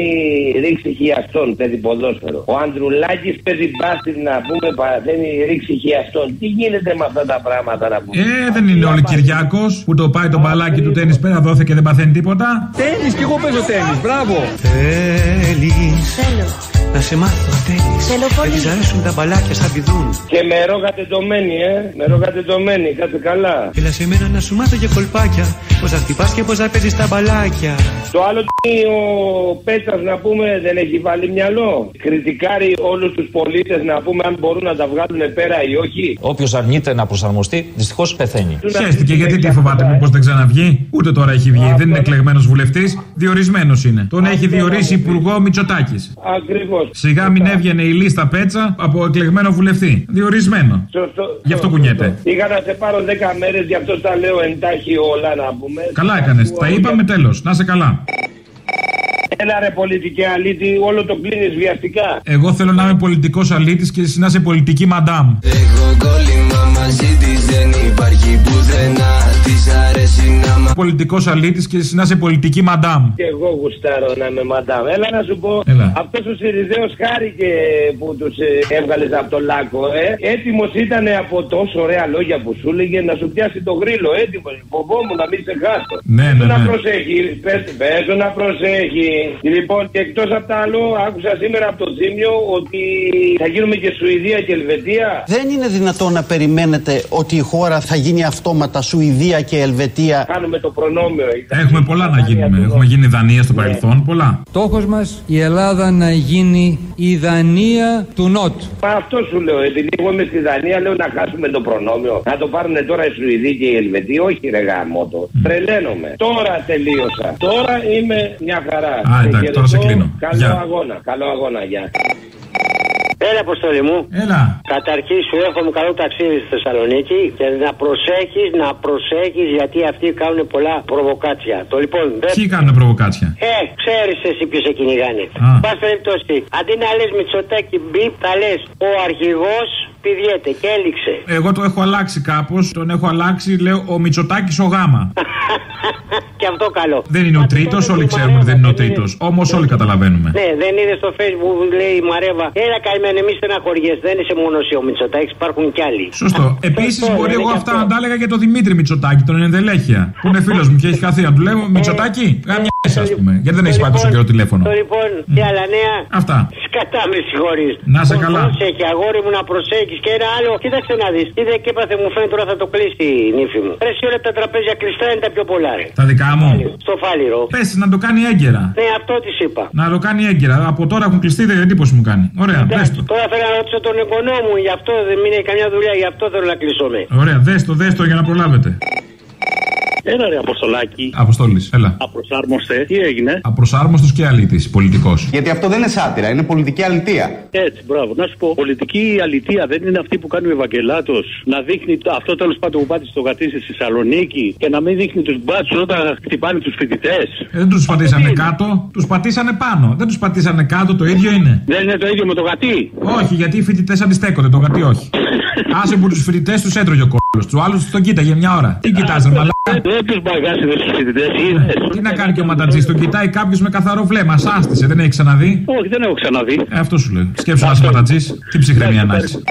Speaker 16: ρήξη χιαστών, παιδί ποδόσφαιρο. Ο Ανδρουλάκης, παιδί μπάσκετ, να πούμε, παθαίνει ρήξη χιαστών. Τι γίνεται με αυτά τα πράγματα να πούμε.
Speaker 17: Ε, δεν είναι όλοι Κυριάκο που το πάει το μπαλάκι του τέννη πέρα δόθε και δεν παθαίνει τίποτα.
Speaker 18: Τέννη και εγώ παίζω τέννη, μπράβο.
Speaker 19: Θέλεις
Speaker 18: Θέλω.
Speaker 19: να σε μάθω θέλεις
Speaker 18: Θέλω πολύ.
Speaker 19: Δεν της αρέσουν τα μπαλάκια σαν πηδούν
Speaker 16: Και με ρόγατε τομένη, ε. Με ρόγατε τομένη, κάτσε καλά.
Speaker 19: Έλα σε μένα να σου μάθω για κολπάκια Πώ θα χτυπάς και πώ θα παίζεις τα μπαλάκια.
Speaker 16: Το άλλο τι ο Πέτσα να πούμε δεν έχει βάλει μυαλό. Κριτικάρει όλους τους πολίτες να πούμε αν μπορούν να τα βγάλουν πέρα ή όχι.
Speaker 14: Όποιος αρνείται να προσαρμοστεί, δυστυχώς πεθαίνει.
Speaker 17: Χαίστηκε γιατί τι φοβάται, μήπως δεν ξαναβγεί; Ούτε τώρα έχει βγει. Δεν είναι εκλεγμένος βουλευτής, διορισμένος είναι. Τον έχει διορίσει υπουργό Μητσοτάκης.
Speaker 16: Ακριβώς.
Speaker 17: Σιγά μην έβγαινε η λίστα πέτσα από εκλεγμένο βουλευτή. Διορισμένο.
Speaker 16: Σωστό.
Speaker 17: Γι' αυτό κουνιέται.
Speaker 16: Είχα να σε πάρω 10 μέρες, γι' αυτό τα λέω εντάχει όλα να πούμε.
Speaker 17: Καλά έκανες. Τα είπαμε τέλος. Να σε καλά.
Speaker 16: Έλα ρε πολιτική αλήτη, όλο το κλείνεις βιαστικά.
Speaker 17: Εγώ θέλω να είμαι πολιτικός αλήτης και εσύ να είσαι πολιτική μαντάμ.
Speaker 20: Έχω κόλλημα μαζί της, δεν υπάρχει πουθενά. Της αρέσει να μ'
Speaker 17: Πολιτικός αλήτης και εσύ να είσαι πολιτική μαντάμ.
Speaker 16: Και εγώ γουστάρω να είμαι μαντάμ. Έλα να σου πω,
Speaker 17: Έλα.
Speaker 16: αυτός ο Σιριζέος χάρηκε που τους ε, έβγαλες από το λάκκο. Ε. Έτοιμος ήταν από τόσο ωραία λόγια που σου έλεγε να σου πιάσει το γρίλο. Έτοιμος. Φοβόμουν να μην σε χάσω.
Speaker 17: Ναι, ναι,
Speaker 16: Να
Speaker 17: ναι.
Speaker 16: προσέχει, πες, πες του να προσέχει. Λοιπόν, και εκτός από τα άλλο, άκουσα σήμερα από το Τζίμιο ότι θα γίνουμε και Σουηδία και Ελβετία.
Speaker 8: Δεν είναι δυνατόν να περιμένετε ότι η χώρα θα γίνει αυτόματα Σουηδία και Ελβετία.
Speaker 16: Κάνουμε το προνόμιο.
Speaker 17: Έχουμε πολλά να γίνουμε. Έχουμε γίνει Δανία στο παρελθόν. Πολλά.
Speaker 21: Στόχος μας η Ελλάδα να γίνει η Δανία του Νότου.
Speaker 16: Μα αυτό σου λέω, επειδή εγώ είμαι στη Δανία, λέω να χάσουμε το προνόμιο. Να το πάρουν τώρα οι Σουηδοί και οι Ελβετοί. Όχι, ρε γαμότο. Τρελαίνομαι. Τώρα τελείωσα. Τώρα είμαι μια χαρά.
Speaker 17: Α, εντάξει, τώρα σε
Speaker 16: χαιρετώ.
Speaker 17: κλείνω.
Speaker 16: Καλό
Speaker 17: Γεια.
Speaker 16: αγώνα. Καλό αγώνα, γεια.
Speaker 22: Έλα, Αποστολή μου.
Speaker 17: Έλα.
Speaker 22: Καταρχήν σου εύχομαι καλό ταξίδι στη Θεσσαλονίκη και να προσέχεις, να προσέχεις γιατί αυτοί κάνουν πολλά προβοκάτσια. Το λοιπόν. δεν-
Speaker 17: Ποιοι κάνουν προβοκάτσια;
Speaker 22: Ε, ξέρεις εσύ ποιος σε κυνηγάνε.
Speaker 17: Α.
Speaker 22: Πα περιπτώσει, αντί να λες Μητσοτάκι μπιπ, θα λες ο αρχηγός πηδιέται και έληξε.
Speaker 17: Εγώ το έχω αλλάξει κάπως. Τον έχω αλλάξει, λέω ο Μητσοτάκης ο Γάμα.
Speaker 22: και αυτό καλό.
Speaker 17: Δεν είναι ο τρίτος, όλοι ξέρουμε ότι δεν είναι ο τρίτος. Όμως όλοι καταλαβαίνουμε.
Speaker 22: Ναι, δεν είδε στο facebook που λέει η Μαρέβα. Έλα καημένη, εμεί στεναχωριέ. Δεν είσαι μόνος εσύ ο Μητσοτάκης, υπάρχουν κι άλλοι.
Speaker 17: Σωστό. Επίσης, μπορεί εγώ αυτά να τα έλεγα για τον Δημήτρη Μητσοτάκη, τον ενδελέχεια. Που είναι φίλος μου και έχει χαθεί. Να του λέω Μητσοτάκη, γάμια ας πούμε. Γιατί δεν έχεις πάει τόσο καιρό τηλέφωνο;
Speaker 22: Το λοιπόν, τι άλλα νέα.
Speaker 17: Αυτά.
Speaker 22: Σκατά με συγχωρείς.
Speaker 17: Να σε καλά.
Speaker 22: Προσέχει, αγόρι μου να προσέχεις. Και ένα άλλο, κοίταξε να δεις. Είδε και έπαθε, μου φαίνεται τώρα θα το κλείσει η νύφη μου. Ρε όλα τα τραπέζια κλειστά είναι τα πιο πολλά, ρε.
Speaker 17: Τα δικά μου.
Speaker 22: Στο φάληρο.
Speaker 17: Πες να το κάνει έγκαιρα.
Speaker 22: Ναι, αυτό της είπα.
Speaker 17: Να το κάνει έγκαιρα. Από τώρα έχουν κλειστεί, δεν εντύπωση μου κάνει. Ωραία, δες το.
Speaker 22: Τώρα θέλω να ρωτήσω τον εγγονό μου, γι' αυτό δεν μείνει καμιά δουλειά, γι' αυτό θέλω να κλείσω με.
Speaker 17: Ωραία, δες το, δες το για να προλάβετε.
Speaker 23: Έλα ρε Αποστολάκη.
Speaker 17: Αποστόλης, έλα.
Speaker 23: Απροσάρμοστε. Τι έγινε;
Speaker 17: Απροσάρμοστος και αλήτης, πολιτικός.
Speaker 23: Γιατί αυτό δεν είναι σάτυρα, είναι πολιτική αλητεία. Έτσι, μπράβο. Να σου πω, πολιτική αλητεία δεν είναι αυτή που κάνει ο Ευαγγελάτος να δείχνει το- αυτό τέλος πάντων που πάτε στο γατί στη Θεσσαλονίκη και να μην δείχνει τους μπάτσους όταν χτυπάνε τους φοιτητές.
Speaker 17: Ε, δεν τους πατήσανε κάτω, τους πατήσανε πάνω. Δεν τους πατήσανε κάτω, το ίδιο είναι.
Speaker 23: Δεν είναι το ίδιο με το γατί.
Speaker 17: Όχι, γιατί οι φοιτητές αντιστέκονται, το γατί όχι. Άσε που τους φοιτητές τους έτρωγε ο κόλλο. Τους άλλου τον κοίταγε μια ώρα. Τι κοιτάζει, μαλάκα;
Speaker 23: Δεν του μπαγάσιδε του φοιτητές,
Speaker 17: Τι να κάνει και ο ματατζή, τον κοιτάει κάποιος με καθαρό βλέμμα. Σάστησε, δεν έχει ξαναδεί;
Speaker 23: Όχι, δεν έχω ξαναδεί.
Speaker 17: Ε, αυτό σου λέω. Σκέψου να είσαι ματατζή, τι ψυχραιμία να έχει.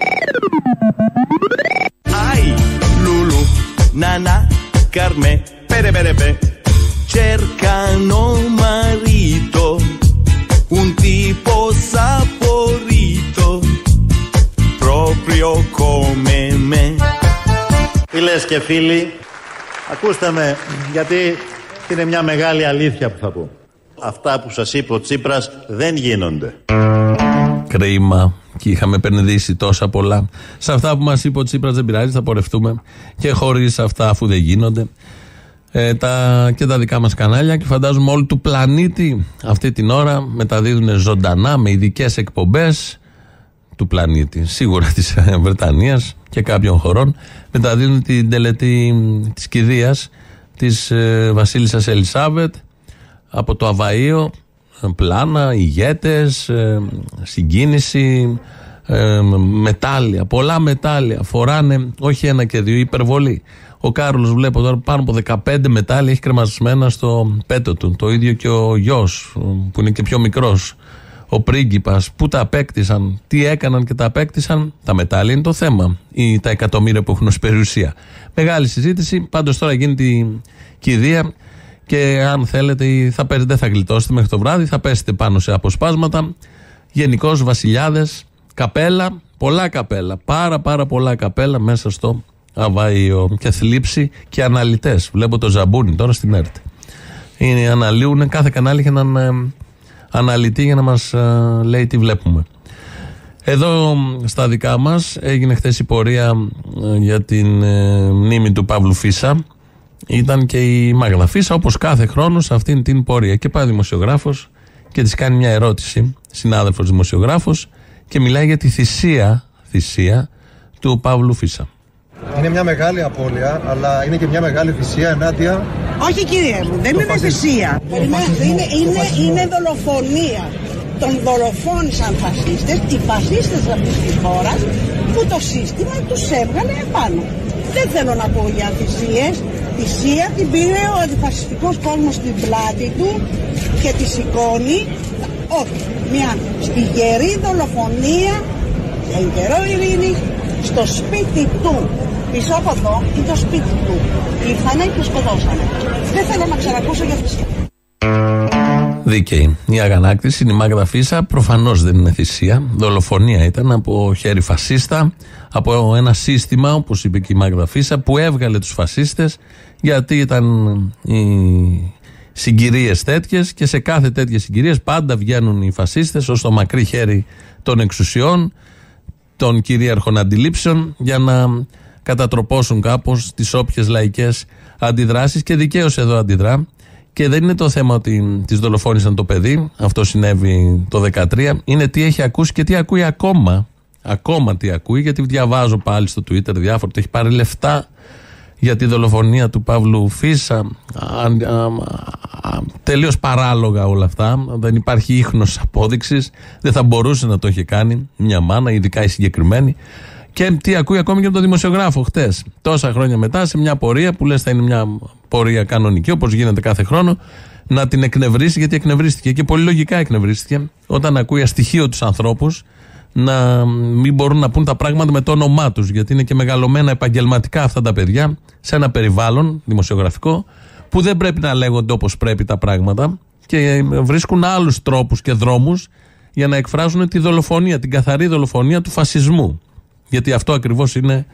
Speaker 1: Ai, Lulu, Nana, Carme, pere pere pe. Cercano marito, un tipo saporito, proprio come me.
Speaker 2: Φίλε και φίλοι, ακούστε με, γιατί είναι μια μεγάλη αλήθεια που θα πω. Αυτά που σας είπε ο Τσίπρας δεν γίνονται.
Speaker 3: Κρίμα. Και είχαμε επενδύσει τόσα πολλά. Σε αυτά που μας είπε ο Τσίπρας δεν πειράζει, θα πορευτούμε και χωρίς αυτά, αφού δεν γίνονται. Ε, τα, και τα δικά μας κανάλια και φαντάζομαι όλοι του πλανήτη αυτή την ώρα μεταδίδουν ζωντανά με ειδικές εκπομπές του πλανήτη. Σίγουρα της Βρετανίας και κάποιων χωρών μεταδίδουν την τελετή της κηδείας της ε, Βασίλισσας Ελισάβετ από το Αβαΐο πλάνα, ηγέτες, ε, συγκίνηση, ε, μετάλλια, πολλά μετάλλια. Φοράνε όχι ένα και δύο, υπερβολή. Ο Κάρολος βλέπω τώρα πάνω από 15 μετάλλια έχει κρεμασμένα στο πέτο του. Το ίδιο και ο γιος που είναι και πιο μικρός. Ο πρίγκιπας, πού τα απέκτησαν, τι έκαναν και τα απέκτησαν. Τα μετάλλια είναι το θέμα. Ή τα εκατομμύρια που έχουν ως περιουσία. Μεγάλη συζήτηση. Πάντως τώρα γίνεται η κηδεία και αν θέλετε, ή θα πέσετε, δεν θα γλιτώσετε μέχρι το βράδυ, θα πέσετε πάνω σε αποσπάσματα. Γενικώς βασιλιάδες, καπέλα, πολλά καπέλα, πάρα πάρα πολλά καπέλα μέσα στο Αβάιο και θλίψη και αναλυτές. Βλέπω το Ζαμπούνι τώρα στην ΕΡΤ. Είναι, αναλύουν, κάθε κανάλι έχει έναν ε, αναλυτή για να μας λέει τι βλέπουμε. Εδώ στα δικά μας έγινε χθες η πορεία ε, για την ε, μνήμη του Παύλου Φίσα. Ήταν και η Μάγδα Φίσα, όπως κάθε χρόνος, σε αυτήν την πορεία. Και πάει ο δημοσιογράφος και της κάνει μια ερώτηση, συνάδελφος δημοσιογράφος, και μιλάει για τη θυσία, θυσία του Παύλου Φίσα.
Speaker 24: Είναι μια μεγάλη απώλεια, αλλά είναι και μια μεγάλη θυσία ενάντια.
Speaker 25: Όχι κύριε μου, δεν είναι θυσία. Περιμένετε, είναι, είναι, είναι δολοφονία. Τον δολοφόνησαν φασίστες, οι φασίστες αυτής της χώρας, που το σύστημα τους έβγαλε επάνω. Δεν θέλω να πω για θυσίες. Θυσία την πήρε ο αντιφασιστικός κόσμος στην πλάτη του και τη σηκώνει. Όχι, μια στιγερή δολοφονία εν καιρό ειρήνης στο σπίτι του. Πίσω από εδώ είναι το σπίτι του. Ήρθανε και σκοτώσανε. Δεν θέλω να ξανακούσω για θυσία.
Speaker 3: Δίκαιη. Η αγανάκτηση είναι η Μάγδα Φίσα. Προφανώς δεν είναι θυσία. Δολοφονία ήταν από χέρι φασίστα, από ένα σύστημα, όπως είπε και η Μάγδα Φίσα, που έβγαλε τους φασίστες γιατί ήταν οι συγκυρίες τέτοιες και σε κάθε τέτοιες συγκυρίες πάντα βγαίνουν οι φασίστες ως το μακρύ χέρι των εξουσιών, των κυρίαρχων αντιλήψεων για να κατατροπώσουν κάπως τις όποιες λαϊκές αντιδράσεις και δικαίως εδώ αντιδρά. Και δεν είναι το θέμα ότι τη δολοφόνησαν το παιδί, αυτό συνέβη το 2013, είναι τι έχει ακούσει και τι ακούει ακόμα. Ακόμα τι ακούει, γιατί διαβάζω πάλι στο Twitter διάφορα ότι έχει πάρει λεφτά για τη δολοφονία του Παύλου Φίσα. Τελείως παράλογα όλα αυτά. Δεν υπάρχει ίχνος απόδειξης. Δεν θα μπορούσε να το έχει κάνει μια μάνα, ειδικά η συγκεκριμένη. Και τι ακούει ακόμη και από τον δημοσιογράφο χτες. Τόσα χρόνια μετά, σε μια πορεία που λες θα είναι μια πορεία κανονική, όπως γίνεται κάθε χρόνο, να την εκνευρίσει, γιατί εκνευρίστηκε και πολύ λογικά εκνευρίστηκε, όταν ακούει αστοιχείο τους ανθρώπους να μην μπορούν να πούν τα πράγματα με το όνομά τους. Γιατί είναι και μεγαλωμένα επαγγελματικά αυτά τα παιδιά σε ένα περιβάλλον δημοσιογραφικό που δεν πρέπει να λέγονται όπως πρέπει τα πράγματα και βρίσκουν άλλους τρόπους και δρόμους για να εκφράζουν τη δολοφονία, την καθαρή δολοφονία του φασισμού. Γιατί αυτό ακριβώς είναι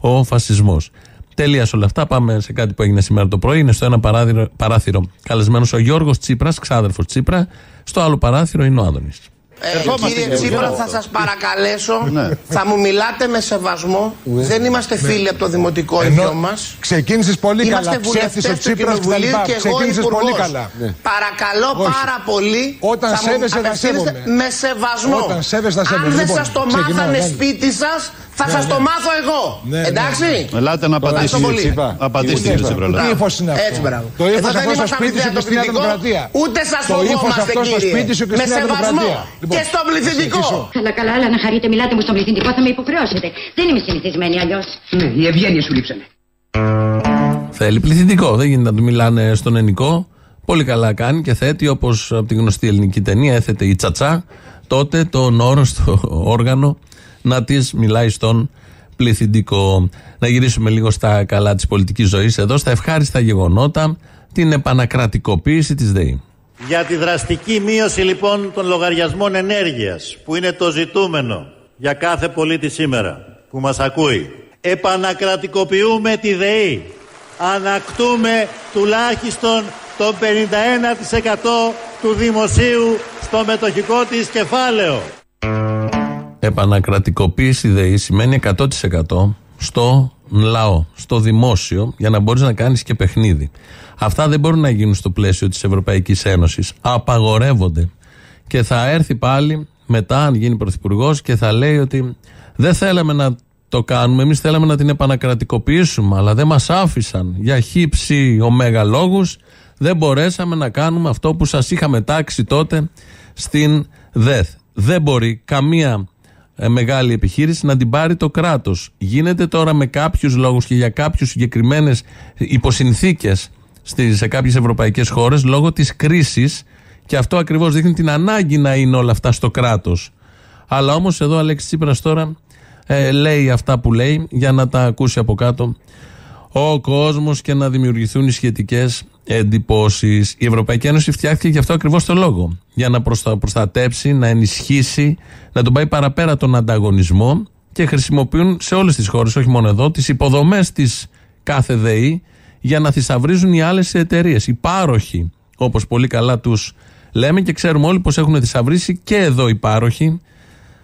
Speaker 3: ο φασισμός. Τελεία όλα αυτά. Πάμε σε κάτι που έγινε σήμερα το πρωί. Είναι στο ένα παράθυρο, παράθυρο καλεσμένος ο Γιώργος Τσίπρας, ξάδερφος Τσίπρα. Στο άλλο παράθυρο είναι ο Άδωνης.
Speaker 10: Ε, κύριε Τσίπρα, θα σας παρακαλέσω,
Speaker 24: Ναι.
Speaker 10: θα μου μιλάτε με σεβασμό. Δεν είμαστε φίλοι από το δημοτικό
Speaker 24: Ενώ
Speaker 10: ίδιο μας.
Speaker 24: ξεκίνησες πολύ
Speaker 10: Είμαστε
Speaker 24: καλά, ψεύτης ο
Speaker 10: βουλευτές του
Speaker 24: Τσίπρας κτλ.
Speaker 10: Κοινοβουλίου και εγώ
Speaker 24: Ξεκίνησες
Speaker 10: υπουργός.
Speaker 24: πολύ καλά. Ναι.
Speaker 10: Παρακαλώ
Speaker 24: Όχι.
Speaker 10: πάρα πολύ.
Speaker 24: Όταν
Speaker 10: θα μου
Speaker 24: σέβεσαι, θα
Speaker 10: απευθύνεστε
Speaker 24: σέβομαι.
Speaker 10: Με σεβασμό.
Speaker 24: Όταν σέβεσαι, θα σέβομαι.
Speaker 10: Αν δεν
Speaker 24: Λοιπόν,
Speaker 10: σας το
Speaker 24: ξεκινάω,
Speaker 10: μάθανε
Speaker 24: ναι.
Speaker 10: σπίτι σας, θα
Speaker 24: Ναι,
Speaker 10: σας
Speaker 24: ναι.
Speaker 10: το μάθω εγώ.
Speaker 24: Ναι, ναι,
Speaker 10: Εντάξει;
Speaker 24: ναι.
Speaker 6: Ελάτε να
Speaker 24: Τώρα,
Speaker 6: απαντήσει,
Speaker 10: Ευχαριστώ πολύ.
Speaker 6: Τσίπρα. Απαντήστε,
Speaker 24: Τι
Speaker 6: κύριε Τσίπρα.
Speaker 24: Τι ύφος είναι αυτό;
Speaker 10: Έτσι, μπράβο.
Speaker 24: Το ύφος
Speaker 10: Εδώ δεν
Speaker 24: αυτό στο
Speaker 10: ήμασταν
Speaker 24: σπίτι σου και στη Νέα
Speaker 10: διακριτικό,
Speaker 24: Δημοκρατία.
Speaker 10: Ούτε σας
Speaker 24: Το ύφος
Speaker 10: φοβόμαστε,
Speaker 24: αυτό στο
Speaker 10: κύριε.
Speaker 24: σπίτι σου και
Speaker 10: Με
Speaker 24: στη Νέα
Speaker 10: σεβασμό.
Speaker 24: Δημοκρατία. Λοιπόν,
Speaker 10: Και στον πληθυντικό.
Speaker 26: Καλά, καλά, αλλά να χαρείτε, μιλάτε μου στον πληθυντικό, θα με υποχρεώσετε. Δεν είμαι συνηθισμένη αλλιώς.
Speaker 27: Ναι, η ευγένεια σου λείψανε.
Speaker 3: Θέλει πληθυντικό. Δεν γίνεται να του μιλάνε στον ελληνικό. Πολύ καλά κάνει και θέτει όπως από την γνωστή ελληνική ταινία έθετε η τσατσά. Τότε τον όρο στο όργανο να της μιλάει στον πληθυντικό. Να γυρίσουμε λίγο στα καλά της πολιτικής ζωής εδώ, στα ευχάριστα γεγονότα, την επανακρατικοποίηση της ΔΕΗ.
Speaker 2: Για τη δραστική μείωση λοιπόν των λογαριασμών ενέργειας που είναι το ζητούμενο για κάθε πολίτη σήμερα που μας ακούει. Επανακρατικοποιούμε τη ΔΕΗ. Ανακτούμε τουλάχιστον το 51% του δημοσίου στο μετοχικό της κεφάλαιο.
Speaker 3: Επανακρατικοποίηση ΔΕΗ σημαίνει 100% στο λαό, στο δημόσιο, για να μπορείς να κάνεις και παιχνίδι. Αυτά δεν μπορούν να γίνουν στο πλαίσιο της Ευρωπαϊκής Ένωσης. Απαγορεύονται. Και θα έρθει πάλι μετά, αν γίνει πρωθυπουργός, και θα λέει ότι δεν θέλαμε να το κάνουμε. Εμείς θέλαμε να την επανακρατικοποιήσουμε, αλλά δεν μας άφησαν. Για χύψη ωμέγα λόγου, δεν μπορέσαμε να κάνουμε αυτό που σας είχαμε τάξει τότε στην ΔΕΘ. Δεν μπορεί καμία ε, μεγάλη επιχείρηση να την πάρει το κράτος. Γίνεται τώρα με κάποιους λόγους και για κάποιους συγκεκριμένες υποσυνθήκες σε κάποιες ευρωπαϊκές χώρες λόγω της κρίσης και αυτό ακριβώς δείχνει την ανάγκη να είναι όλα αυτά στο κράτος. Αλλά όμως εδώ ο Αλέξης Τσίπρας τώρα ε, λέει αυτά που λέει για να τα ακούσει από κάτω ο κόσμος και να δημιουργηθούν οι σχετικές εντυπώσεις. Η Ευρωπαϊκή Ένωση φτιάχτηκε γι' αυτό ακριβώς το λόγο. Για να προστα- προστατέψει, να ενισχύσει, να τον πάει παραπέρα τον ανταγωνισμό και χρησιμοποιούν σε όλες τις χώρες, όχι μόνο εδώ, τις υποδομές της κάθε ΔΕΗ για να θησαυρίζουν οι άλλες εταιρείες. Οι πάροχοι, όπως πολύ καλά τους λέμε και ξέρουμε όλοι πως έχουν θησαυρίσει και εδώ οι πάροχοι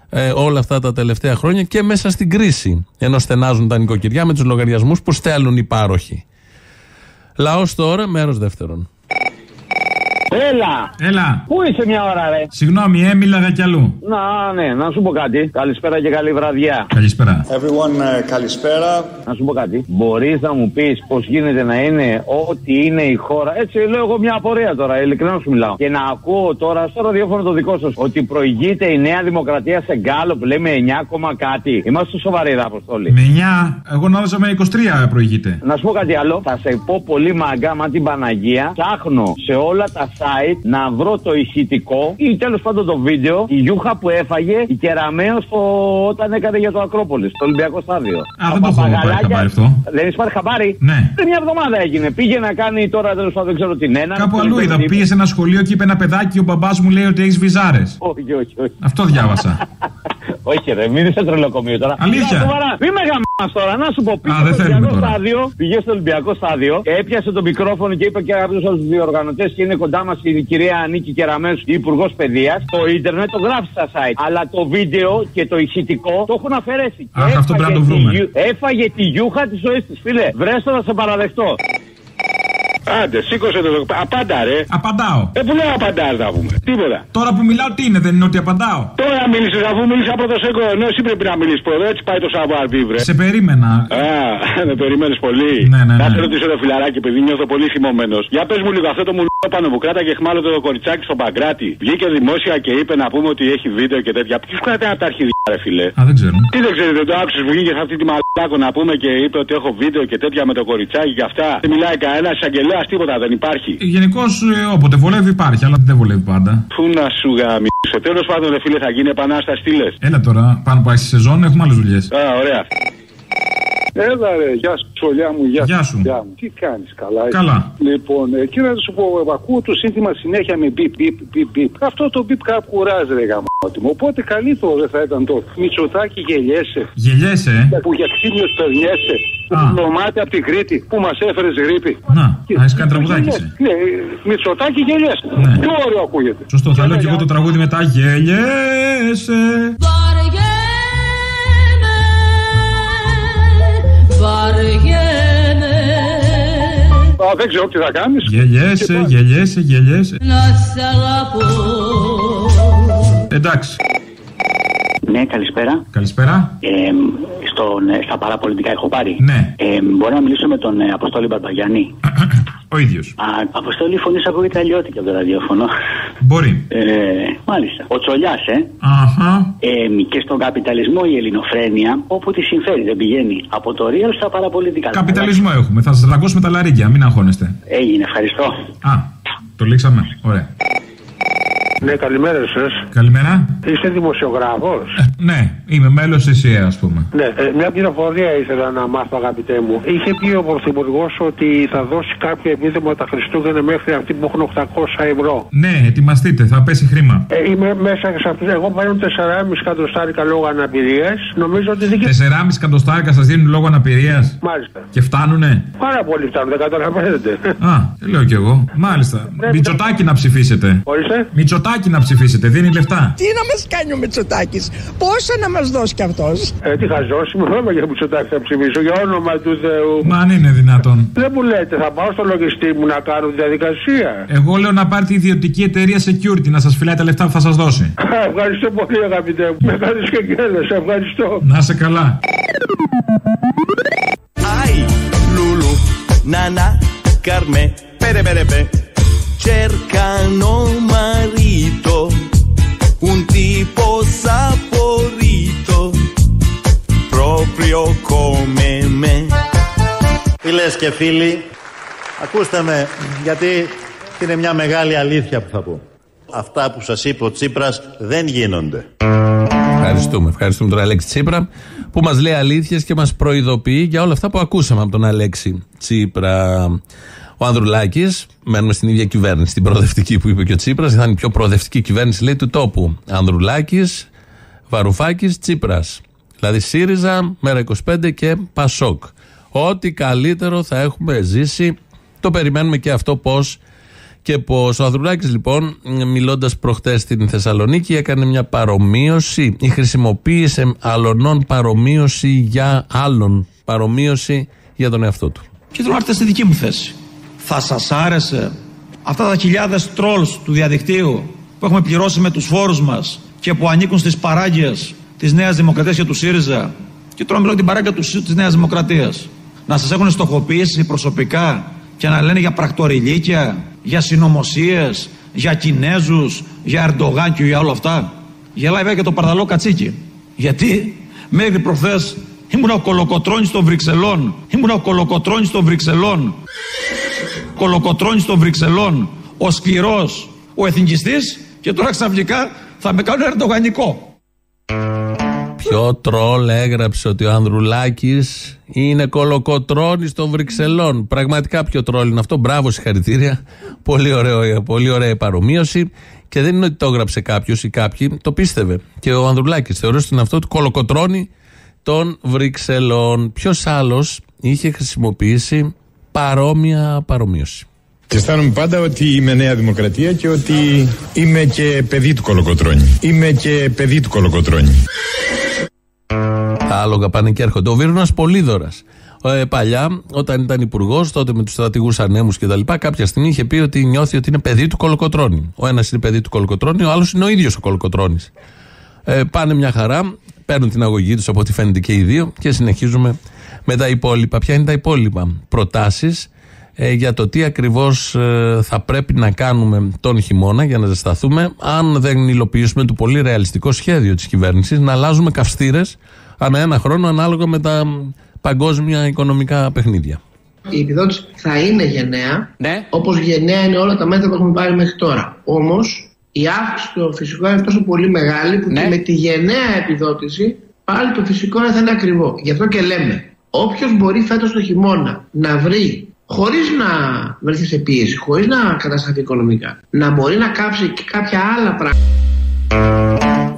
Speaker 3: ε, όλα αυτά τα τελευταία χρόνια και μέσα στην κρίση. Ενώ στενάζουν τα νοικοκυριά με τους λογαριασμούς που στέλνουν οι πάροχοι. Λαός τώρα, μέρος δεύτερον.
Speaker 23: Έλα!
Speaker 3: Έλα!
Speaker 23: Πού είσαι μια ώρα, ρε!
Speaker 3: Συγγνώμη, ε, μίλαγα κι αλλού.
Speaker 23: Να, ναι, να σου πω κάτι. Καλησπέρα και καλή βραδιά.
Speaker 3: Καλησπέρα.
Speaker 24: Everyone, uh, καλησπέρα.
Speaker 23: Να σου πω κάτι. Μπορείς να μου πεις πώς γίνεται να είναι ό,τι είναι η χώρα; Έτσι λέω εγώ μια απορία τώρα, ειλικρινά σου μιλάω. Και να ακούω τώρα στο ραδιόφωνο το δικό σας ότι προηγείται η Νέα Δημοκρατία σε γκάλο που λέμε 9, κάτι. Είμαστε σοβαροί, ρε Αποστόλη.
Speaker 17: Με 9, εγώ νόμιζα με 23 προηγείται.
Speaker 23: Να σου πω κάτι άλλο. Θα σε πω πολύ μαγκά, μα την Παναγία. Ψάχνω σε όλα τα site να βρω το ηχητικό ή τέλος πάντων το βίντεο. Η γιούχα που έφαγε η Κεραμαίο όταν έκανε για το Ακρόπολης, στο Ολυμπιακό Στάδιο.
Speaker 17: Α, δεν το έχω πάρει χαμπάρι αυτό.
Speaker 23: Δεν έχεις πάρει χαμπάρι;
Speaker 17: Ναι.
Speaker 23: Πριν μια εβδομάδα έγινε. Πήγε να κάνει τώρα τέλος πάντων δεν ξέρω την ένα.
Speaker 17: Κάπου αλλού είδα. Πήγε σε ένα σχολείο και είπε ένα παιδάκι ο μπαμπάς μου λέει ότι έχεις βυζάρες.
Speaker 23: Όχι, όχι, όχι.
Speaker 17: Αυτό διάβασα.
Speaker 23: όχι, ρε, μην είσαι τρελοκομείο τώρα.
Speaker 17: Αλήθεια.
Speaker 23: Μην με γαμμά τώρα, να σου πω. Πήγε
Speaker 17: Α, δεν
Speaker 23: στο
Speaker 17: θέλουμε
Speaker 23: Ολυμπιακό
Speaker 17: τώρα.
Speaker 23: στάδιο, πήγε στο Ολυμπιακό στάδιο, έπιασε το μικρόφωνο και είπε και από τους άλλου διοργανωτές και είναι κοντά μας η κυρία Νίκη Κεραμέσου, υπουργός παιδείας. Το ίντερνετ το γράφει στα site. Αλλά το βίντεο και το ηχητικό το έχουν αφαιρέσει. Και
Speaker 17: Αχ, αυτό πρέπει να το
Speaker 23: έφαγε τη
Speaker 17: βρούμε.
Speaker 23: γιου- Έφαγε τη γιούχα της ζωής της, φίλε. Βρέστο να σε παραδεχτώ. Άντε, σήκωσε το. Απάντα, ρε.
Speaker 17: Απαντάω.
Speaker 23: Ε, που λέω απαντά, να πούμε. Τίποτα.
Speaker 17: Τώρα που μιλάω, τι είναι, δεν είναι ότι απαντάω;
Speaker 23: Τώρα μίλησες, αφού μίλησα πρώτο σέκο, ενώ εσύ πρέπει να μιλήσεις πρώτο. Έτσι πάει το savoir vivre.
Speaker 17: Σε περίμενα.
Speaker 23: Α, με περιμένεις πολύ.
Speaker 17: Ναι, ναι, ναι.
Speaker 23: Να σε ρωτήσω το φιλαράκι, επειδή νιώθω πολύ θυμωμένος. Για πες μου λίγο αυτό το μουλό πάνω που κράταγε χμάλωτο το κοριτσάκι στο Παγκράτη. Βγήκε δημόσια και είπε να πούμε ότι έχει βίντεο και τέτοια. Ποιο κρατάει από τα αρχιδιά, ρε φιλέ.
Speaker 17: Α, δεν ξέρω.
Speaker 23: Τι δεν ξέρετε, το άκουσες βγήκε σε αυτή τη μαλάκο να πούμε και είπε ότι έχω βίντεο και τέτοια με το κοριτσάκι και αυτά. Δεν μιλάει κανένας εισαγγελέας, τίποτα δεν υπάρχει.
Speaker 17: Γενικώς όποτε βολεύει υπάρχει, αλλά δεν βολεύει πάντα.
Speaker 23: Πού να σου γαμίσω. Τέλος πάντων, ρε φίλε, θα γίνει επανάσταση, τι λες;
Speaker 17: Έλα τώρα, πάνω που έχει σεζόν, έχουμε άλλες δουλειές.
Speaker 23: Α, ωραία.
Speaker 28: Έλα ρε, γεια σου, τσολιά μου, γεια,
Speaker 17: Γεια
Speaker 28: σου.
Speaker 17: σου.
Speaker 28: Γεια μου. Τι κάνεις, καλά. είσαι;
Speaker 17: Καλά.
Speaker 28: Λοιπόν, ε, κύριε να σου πω, ε, ακούω το σύνθημα συνέχεια με μπιπ, μπιπ, μπιπ, μπιπ. Αυτό το μπιπ κάπου κουράζει ρε γαμώτη μου. Οπότε καλύτερο δεν θα ήταν το Μητσοτάκι γελιέσαι.
Speaker 17: Γελιέσαι, ε;
Speaker 28: Που για ξύμιος περνιέσαι. Το μάτι από την Κρήτη που μας έφερες γρήπη.
Speaker 17: Να, να έχεις κάνει τραγουδάκι. εσύ.
Speaker 28: Ναι, Μητσοτάκι γελιέσαι.
Speaker 17: Ναι.
Speaker 28: Τι ωραίο ακούγεται.
Speaker 17: Σωστό, θα λέω και εγώ το τραγούδι μετά. Γελιέσαι.
Speaker 28: Α, δεν ξέρω τι θα κάνεις.
Speaker 17: Γελιέσαι, γελιέσαι, γελιέσαι.
Speaker 29: Να σ' αγαπώ
Speaker 17: Εντάξει.
Speaker 30: Ναι, καλησπέρα.
Speaker 17: Καλησπέρα.
Speaker 30: Ε, στον, ε, στα παραπολιτικά έχω πάρει.
Speaker 17: Ναι.
Speaker 30: Ε, μπορώ να μιλήσω με τον ε, Αποστόλη Μπαρμπαγιάννη;
Speaker 17: Ο ίδιος.
Speaker 30: Α, Αποστόλη, η φωνής σου ακούγεται αλλιώτικη από το ραδιόφωνο.
Speaker 17: Μπορεί.
Speaker 30: Ε, μάλιστα. Ο Τσολιάς, ε.
Speaker 17: Αχα.
Speaker 30: Ε, και στον καπιταλισμό η ελληνοφρένεια, όπου τη συμφέρει, δεν πηγαίνει. Από το real στα παραπολιτικά.
Speaker 17: Καπιταλισμό έχουμε. Θα σας ραγκώσουμε τα λαρίκια, μην αγχώνεστε.
Speaker 30: Έγινε, ευχαριστώ.
Speaker 17: Α, το λήξαμε. Ωραία.
Speaker 28: Ναι, καλημέρα σα.
Speaker 17: Καλημέρα.
Speaker 28: Είστε δημοσιογράφος.
Speaker 17: Ναι, είμαι μέλος της ΕΣΥΑ, ας πούμε.
Speaker 28: Ναι, ε, μια πληροφορία ήθελα να μάθω, αγαπητέ μου. Είχε πει ο Πρωθυπουργός ότι θα δώσει κάποιο επίδομα τα Χριστούγεννα μέχρι αυτοί που έχουν 800 ευρώ.
Speaker 17: Ναι, ετοιμαστείτε, θα πέσει χρήμα.
Speaker 28: Ε, είμαι μέσα σε αυτούς. Εγώ παίρνω 4,5 εκατοστάρικα λόγω αναπηρίας. Νομίζω ότι δεν
Speaker 17: 4,5 εκατοστάρικα σας δίνουν λόγω αναπηρίας;
Speaker 28: Μάλιστα.
Speaker 17: Και φτάνουνε;
Speaker 28: Πάρα πολύ φτάνουν, δεν καταλαβαίνετε.
Speaker 17: Α, τι λέω κι εγώ. Μάλιστα. Μητσοτάκι να ψηφίσετε.
Speaker 28: Ορίστε.
Speaker 17: Μητσοτάκι να ψηφίσετε, δίνει λεφτά.
Speaker 25: Τι να μας κάνει ο Μητσοτάκης, πόσα να μας δώσει κι αυτός.
Speaker 28: Ε, τι χαζός είμαι, δεν για Μητσοτάκη θα ψηφίσω, για όνομα του Θεού.
Speaker 17: Μα αν είναι δυνατόν.
Speaker 28: Δεν μου λέτε, θα πάω στο λογιστή μου να κάνω τη διαδικασία.
Speaker 17: Εγώ λέω να πάρετε ιδιωτική εταιρεία security να σας φυλάει τα λεφτά που θα σας δώσει.
Speaker 28: Ευχαριστώ πολύ, αγαπητέ μου. Με κάνεις και γέλος, ευχαριστώ.
Speaker 17: Να σε καλά.
Speaker 1: Ai, Lulu, Nana, Carme, pere pere pe.
Speaker 2: Και φίλοι, ακούστε με, γιατί είναι μια μεγάλη αλήθεια που θα πω. Αυτά που σας είπε ο Τσίπρας δεν γίνονται.
Speaker 3: Ευχαριστούμε. Ευχαριστούμε τον Αλέξη Τσίπρα που μας λέει αλήθειες και μας προειδοποιεί για όλα αυτά που ακούσαμε από τον Αλέξη Τσίπρα. Ο Ανδρουλάκης, μένουμε στην ίδια κυβέρνηση, την προοδευτική που είπε και ο Τσίπρας, θα είναι η πιο προοδευτική κυβέρνηση λέει του τόπου. Ανδρουλάκης, Βαρουφάκης, Τσίπρας. Δηλαδή ΣΥΡΙΖΑ, ΜΕΡΑ25 και ΠΑΣΟΚ. Ό,τι καλύτερο θα έχουμε ζήσει. Το περιμένουμε και αυτό πώς και πώς. Ο Ανδρουλάκης, λοιπόν, μιλώντας προχτές στην Θεσσαλονίκη, έκανε μια παρομοίωση ή χρησιμοποίησε αλωνών παρομοίωση για άλλον. Παρομοίωση για τον εαυτό του.
Speaker 31: Και θέλω να έρθετε στη δική μου θέση. Θα σας άρεσε αυτά τα χιλιάδες τρόλ του διαδικτύου που έχουμε πληρώσει με τους φόρους μας και που ανήκουν στις παράγκες της Νέας Δημοκρατίας και του ΣΥΡΙΖΑ. Και τώρα μιλάω την παράγκα της Νέας Δημοκρατίας. Να σας έχουν στοχοποιήσει προσωπικά και να λένε για πρακτοριλίκια, για συνωμοσίες, για Κινέζους, για Ερντογάν και για όλα αυτά. Γελάει βέβαια και το παρδαλό κατσίκι. Γιατί; Μέχρι προχθές ήμουν ο κολοκοτρώνης των Βρυξελών. Ήμουν ο κολοκοτρώνης των Βρυξελών. Κολοκοτρώνης των Βρυξελών. Ο σκληρός, ο εθνικιστής και τώρα ξαφνικά θα με κάνουν ερντογανικό.
Speaker 3: Ποιο τρόλ έγραψε ότι ο Ανδρουλάκης είναι κολοκοτρόνης των Βρυξελών. Πραγματικά ποιο τρόλ είναι αυτό. Μπράβο, συγχαρητήρια. Πολύ, ωραίο, πολύ ωραία παρομοίωση. Και δεν είναι ότι το έγραψε κάποιος ή κάποιοι, το πίστευε. Και ο Ανδρουλάκης θεωρούσε τον αυτό του κολοκοτρόνη των Βρυξελών. Ποιος άλλος είχε χρησιμοποιήσει παρόμοια παρομοίωση;
Speaker 29: Και αισθάνομαι πάντα ότι είμαι Νέα Δημοκρατία και ότι είμαι και παιδί του Κολοκοτρώνη. Είμαι και παιδί του Κολοκοτρώνη.
Speaker 3: Τα άλογα πάνε και έρχονται. Ο Βίρονας Πολύδωρας. Ε, παλιά, όταν ήταν υπουργός, τότε με τους στρατηγούς ανέμους κτλ., κάποια στιγμή είχε πει ότι νιώθει ότι είναι παιδί του Κολοκοτρώνη. Ο ένας είναι παιδί του Κολοκοτρώνη, ο άλλος είναι ο ίδιος ο Κολοκοτρώνης. Ε, πάνε μια χαρά, παίρνουν την αγωγή τους από ό,τι φαίνεται και οι δύο και συνεχίζουμε με τα υπόλοιπα. Ποια είναι τα υπόλοιπα προτάσεις ε, για το τι ακριβώς ε, θα πρέπει να κάνουμε τον χειμώνα για να ζεσταθούμε, αν δεν υλοποιήσουμε το πολύ ρεαλιστικό σχέδιο της κυβέρνησης να αλλάζουμε καυστήρες ανά ένα χρόνο ανάλογα με τα παγκόσμια οικονομικά παιχνίδια.
Speaker 32: Η επιδότηση θα είναι γενναία, ναι. όπως γενναία είναι όλα τα μέτρα που έχουμε πάρει μέχρι τώρα. Όμως η αύξηση του φυσικού είναι τόσο πολύ μεγάλη που και με τη γενναία επιδότηση πάλι το φυσικό θα είναι ακριβό. Γι' αυτό και λέμε, όποιος μπορεί φέτος το χειμώνα να βρει χωρίς να βρεθεί σε πίεση, χωρίς να κατασταθεί οικονομικά, να μπορεί να κάψει και κάποια άλλα πράγματα.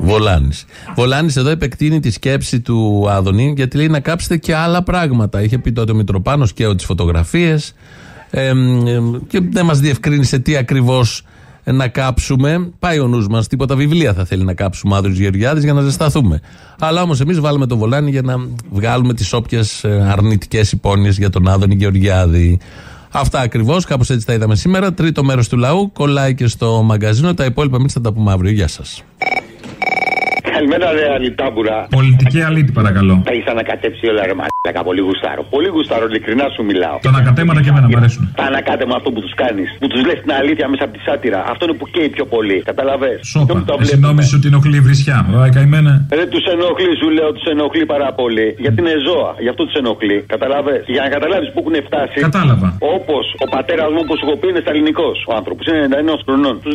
Speaker 3: Βολάνης. Βολάνης εδώ επεκτείνει τη σκέψη του Άδωνη γιατί λέει να κάψετε και άλλα πράγματα. Είχε πει τότε ο Μητροπάνος και τι φωτογραφίες ε, και δεν μας διευκρίνησε τι ακριβώς να κάψουμε. Πάει ο νους μας, τίποτα βιβλία θα θέλει να κάψουμε Άδωνης Γεωργιάδης για να ζεσταθούμε. Αλλά όμως εμείς βάλουμε το βολάνι για να βγάλουμε τις όποιες αρνητικές υπόνοιες για τον Άδωνη Γεωργιάδη. Αυτά ακριβώς, κάπως έτσι τα είδαμε σήμερα. Τρίτο μέρος του λαού κολλάει και στο μαγκαζίνο. Τα υπόλοιπα εμεί θα τα πούμε αύριο. Γεια σας.
Speaker 27: Καλημέρα, ρε Αλιτάμπουρα.
Speaker 17: Πολιτική αλήτη, παρακαλώ.
Speaker 27: Τα έχει ανακατέψει όλα, ρε Μαλάκα. Πολύ γουστάρω. Πολύ γουστάρω, ειλικρινά σου μιλάω.
Speaker 17: Τα ανακατέματα και εμένα μου αρέσουν.
Speaker 27: Τα ανακάτεμα αυτό που τους κάνεις. Που τους λες την αλήθεια μέσα από τη σάτυρα. Αυτό είναι που καίει πιο πολύ. Καταλαβέ.
Speaker 17: Σόπα. Εσύ νόμιζες ότι ενοχλεί η βρισιά. Ωραία, καημένα.
Speaker 27: Δεν τους ενοχλεί, σου λέω, τους ενοχλεί πάρα πολύ. Γιατί είναι ζώα. Γι' αυτό τους ενοχλεί. Καταλαβέ. Για να καταλάβεις που έχουν φτάσει.
Speaker 17: Κατάλαβα.
Speaker 27: Όπως ο πατέρας μου που σου έχω πει είναι σταλινικός ο άνθρωπος. Είναι 91 χρονών. Τους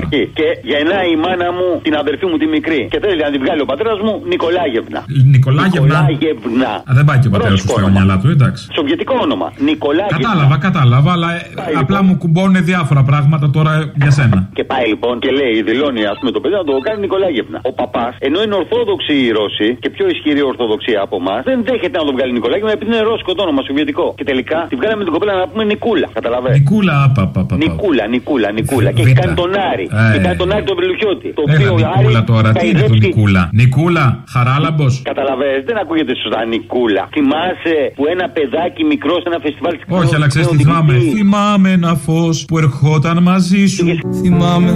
Speaker 27: αρχή. Και γεννάει η μάνα μου την αδερφή μου τη μικρή. Και θέλει να τη βγάλει ο πατέρας μου Νικολάγευνα.
Speaker 17: Νικολάγευνα;
Speaker 27: Νικολάγευνα.
Speaker 17: Α, δεν πάει και ο πατέρας σου στα μυαλά του, εντάξει.
Speaker 27: Σοβιετικό όνομα. Νικολάγευνα.
Speaker 17: Κατάλαβα, κατάλαβα, αλλά ε, απλά μου κουμπώνουν διάφορα πράγματα τώρα για σένα.
Speaker 27: Και πάει λοιπόν και λέει, δηλώνει ας πούμε το παιδί να το κάνει Νικολάγευνα. Ο παπάς, ενώ είναι ορθόδοξοι οι Ρώσοι και πιο ισχυρή ορθοδοξία από εμάς, δεν δέχεται να τον βγάλει Νικολάγευνα επειδή είναι ρώσικο το όνομα, σοβιετικό. Και τελικά τη βγάλαμε την κοπέλα να πούμε Νικούλα. Καταλαβαίνετε.
Speaker 17: Νικούλα, πα, πα, πα,
Speaker 27: Νικούλα, Νικούλα, Νικούλα. Και έχει κάνει τον Άρη. Και κάνει τον Άρη τον Βρυλουχιώτη. Το οποίο
Speaker 17: Νικούλα τώρα, τι είναι το Νικούλα. Νικούλα, χαράλαμπος.
Speaker 27: Καταλαβαίνετε, δεν ακούγεται σωστά Νικούλα. Θυμάσαι που ένα παιδάκι μικρό σε ένα φεστιβάλ της
Speaker 17: Όχι, αλλά ξέρεις τι θυμάμαι. Θυμάμαι ένα φως που ερχόταν μαζί σου.
Speaker 33: Θυμάμαι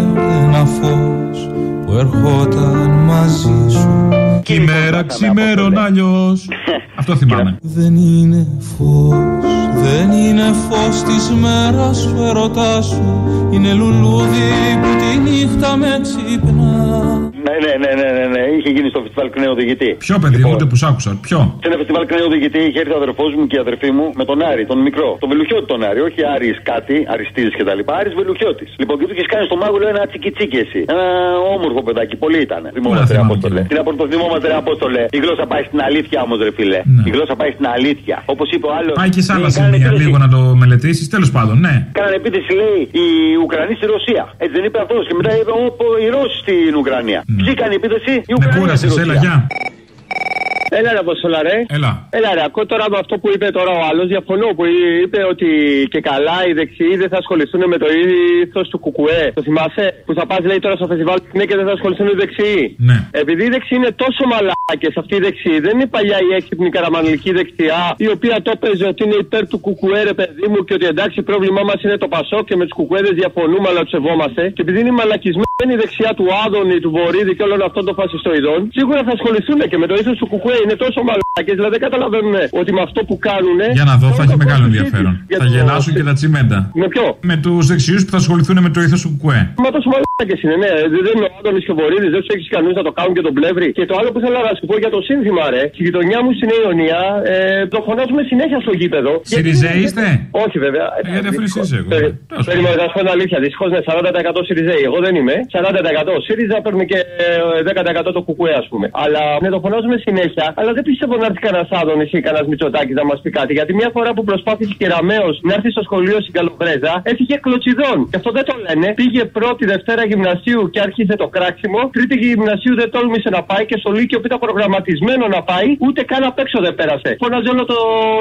Speaker 33: ένα φως που ερχόταν μαζί σου.
Speaker 17: Και η μέρα ξημέρων αλλιώ. Αυτό θυμάμαι.
Speaker 33: Δεν είναι φως, δεν είναι φως της μέρας σου ερωτά σου. Είναι λουλούδι που τη νύχτα με ξυπνά.
Speaker 27: Ναι, ναι, ναι, ναι, ναι, ναι. είχε γίνει στο φεστιβάλ Κνέο Οδηγητή.
Speaker 17: Ποιο παιδί, λοιπόν, ούτε που σ' άκουσα. Ποιο;
Speaker 27: Σε ένα φεστιβάλ Κνέο Οδηγητή είχε έρθει ο αδερφός μου και η αδερφή μου με τον Άρη, τον μικρό. Τον Βελουχιώτη τον Άρη, όχι Άρης κάτι, Αριστή κτλ. Άρης Βελουχιώτης. Λοιπόν, και του είχες κάνει στο μάγουλο ένα τσικιτσίκι εσύ. Ένα όμορφο παιδάκι, πολύ ήταν. Θυμόμαστε ρε Απόστολε. Τι να θυμόμαστε ρε Απόστολε. Η γλώσσα πάει στην αλήθεια όμως, ρε φίλε. Η γλώσσα πάει στην αλήθεια. Όπως είπε ο άλλος.
Speaker 17: Πάει και σε άλλα σημεία λίγο να το μελετήσεις, τέλος πάντων, ναι.
Speaker 27: Κάνανε επίθεση, λέει, οι Ουκρανοί στη Ρωσία. Έτσι δεν είπε αυτός. Και μετά είπε οι Ρώσοι στην Ουκρανία. Ποιοι κάνει επίθεση, οι
Speaker 17: Ουκρανοί. Με κούρασε, έλα, γεια.
Speaker 34: Έλα ρε Αποστολά, ρε.
Speaker 17: Έλα.
Speaker 34: Έλα ρε, ακούω τώρα με αυτό που είπε τώρα ο άλλος. Διαφωνώ που είπε ότι και καλά οι δεξιοί δεν θα ασχοληθούν με το ήθος του Κουκουέ. Το θυμάσαι που θα πας λέει τώρα στο φεστιβάλ ναι και δεν θα ασχοληθούν οι δεξιοί.
Speaker 17: Ναι.
Speaker 34: Επειδή οι δεξιοί είναι τόσο μαλάκες αυτοί οι δεξιοί, δεν είναι η παλιά η έξυπνη καραμανλική δεξιά η οποία το έπαιζε ότι είναι υπέρ του Κουκουέ, ρε παιδί μου, και ότι εντάξει πρόβλημά μας είναι το Πασό και με τους Κουκουέδες διαφωνούμε αλλά τους σεβόμαστε. Και επειδή είναι η μαλακισμένη δεξιά του Άδωνη, του Βορύδη και όλων αυτών των φασιστοειδών, σίγουρα θα ασχοληθούν και με το ήθος του Κουκουέ. Είναι τόσο μαλακέ, δηλαδή δεν καταλαβαίνουν ότι με αυτό που κάνουν.
Speaker 17: Για να δω, θα έχει μεγάλο ενδιαφέρον. Θα γελάσουν και τα τσιμέντα.
Speaker 34: Με ποιο;
Speaker 17: Με τους δεξιού που θα ασχοληθούν με το ήθος του Κουκουέ.
Speaker 34: Μα τόσο μαλακέ είναι, ναι. Δεν είναι ο Άδωνη και ο Βορύδη, δεν τους έχεις κανεί να το κάνουν και τον πλεύρη. Και το άλλο που θέλω να σου πω για το σύνθημα, ρε. Στη γειτονιά μου στην Ιωνία ε, το φωνάζουμε συνέχεια στο γήπεδο.
Speaker 17: Σιριζέ είστε;
Speaker 34: Όχι βέβαια.
Speaker 17: Ε, Γιατί αφού είσαι εγώ.
Speaker 34: Περίμενα να σου πω την αλήθεια. Δυστυχώς είναι 40% Σιριζέη. Εγώ δεν είμαι. 40% ΣΥΡΙΖΑ παίρνουμε και ε, 10% το κουκουέ, ας πούμε. Αλλά ναι, το φωνάζουμε συνέχεια. Αλλά δεν πιστεύω να έρθει κανένας Άδωνη ή κανένας Μητσοτάκης να μας πει κάτι. Γιατί μια φορά που προσπάθησε και Ραμαίο να έρθει στο σχολείο στην Καλοβρέζα, έφυγε κλωτσιδών. Και αυτό δεν το λένε. Πήγε πρώτη Δευτέρα γυμνασίου και άρχισε το κράξιμο. Τρίτη γυμνασίου δεν τόλμησε να πάει και στο Λύκειο που ήταν προγραμματισμένο να πάει, ούτε καν απ' έξω δεν πέρασε. Φώναζε όλο το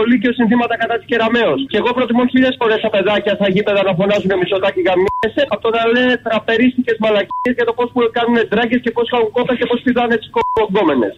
Speaker 34: Λύκειο συνθήματα κατά της Κεραμαίο. Και εγώ προτιμώ χίλιες φορές τα παιδάκια στα γήπεδα να φωνάζουν Μητσοτάκη γαμιέσαι από το να λένε τραπερίστικε μαλακίες για το πώς που κάνουν ντράγκες και πώς κάνουν κόπες και πώς πηδάνε τις κογκόμενες.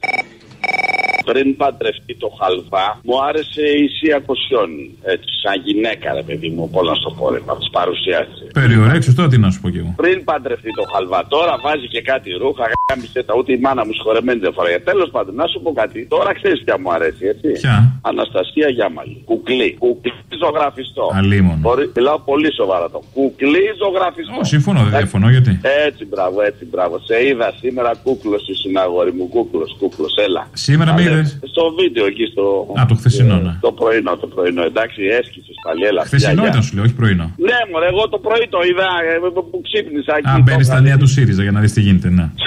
Speaker 35: Πριν παντρευτεί το χαλβά, μου άρεσε η Σία Κοσιόνη. Έτσι, σαν γυναίκα, ρε παιδί μου, πολλά στο πόρεμα, τη παρουσιάσει.
Speaker 17: Περιορέξω τώρα τι να σου πω κι εγώ.
Speaker 35: Πριν παντρευτεί το χαλβά, τώρα βάζει και κάτι ρούχα, γάμισε τα, ούτε η μάνα μου σχορεμένη δεν φοράει. Τέλος πάντων, να σου πω κάτι. Τώρα ξέρεις ποια μου αρέσει, έτσι.
Speaker 17: Ποια;
Speaker 35: Αναστασία Γιάμαλη. Κουκλί. Κουκλί ζωγραφιστό.
Speaker 17: Αλίμονο.
Speaker 35: Μπορεί, μιλάω πολύ σοβαρά το. Κουκλί ζωγραφιστό.
Speaker 17: Ω, συμφωνώ, δεν διαφωνώ γιατί;
Speaker 35: Έτσι, μπράβο, έτσι, μπράβο. Σε είδα σήμερα κούκλος στη συναγόρη μου. Κούκλος, κούκλος, έλα.
Speaker 17: Σήμερα με είδε.
Speaker 35: Στο βίντεο εκεί στο.
Speaker 17: Α, το χθεσινό, ναι.
Speaker 35: Το πρωινό, το πρωινό. Εντάξει, έσκησε πάλι, έλα.
Speaker 17: Χθεσινό
Speaker 35: γεια,
Speaker 17: ήταν
Speaker 35: γεια.
Speaker 17: σου λέω, όχι πρωινό.
Speaker 35: Ναι, μωρέ, εγώ το πρωί το είδα ε, που ξύπνησα εκεί.
Speaker 17: Α, μπαίνει στα νέα του ΣΥΡΙΖΑ για να δεις τι γίνεται, ναι.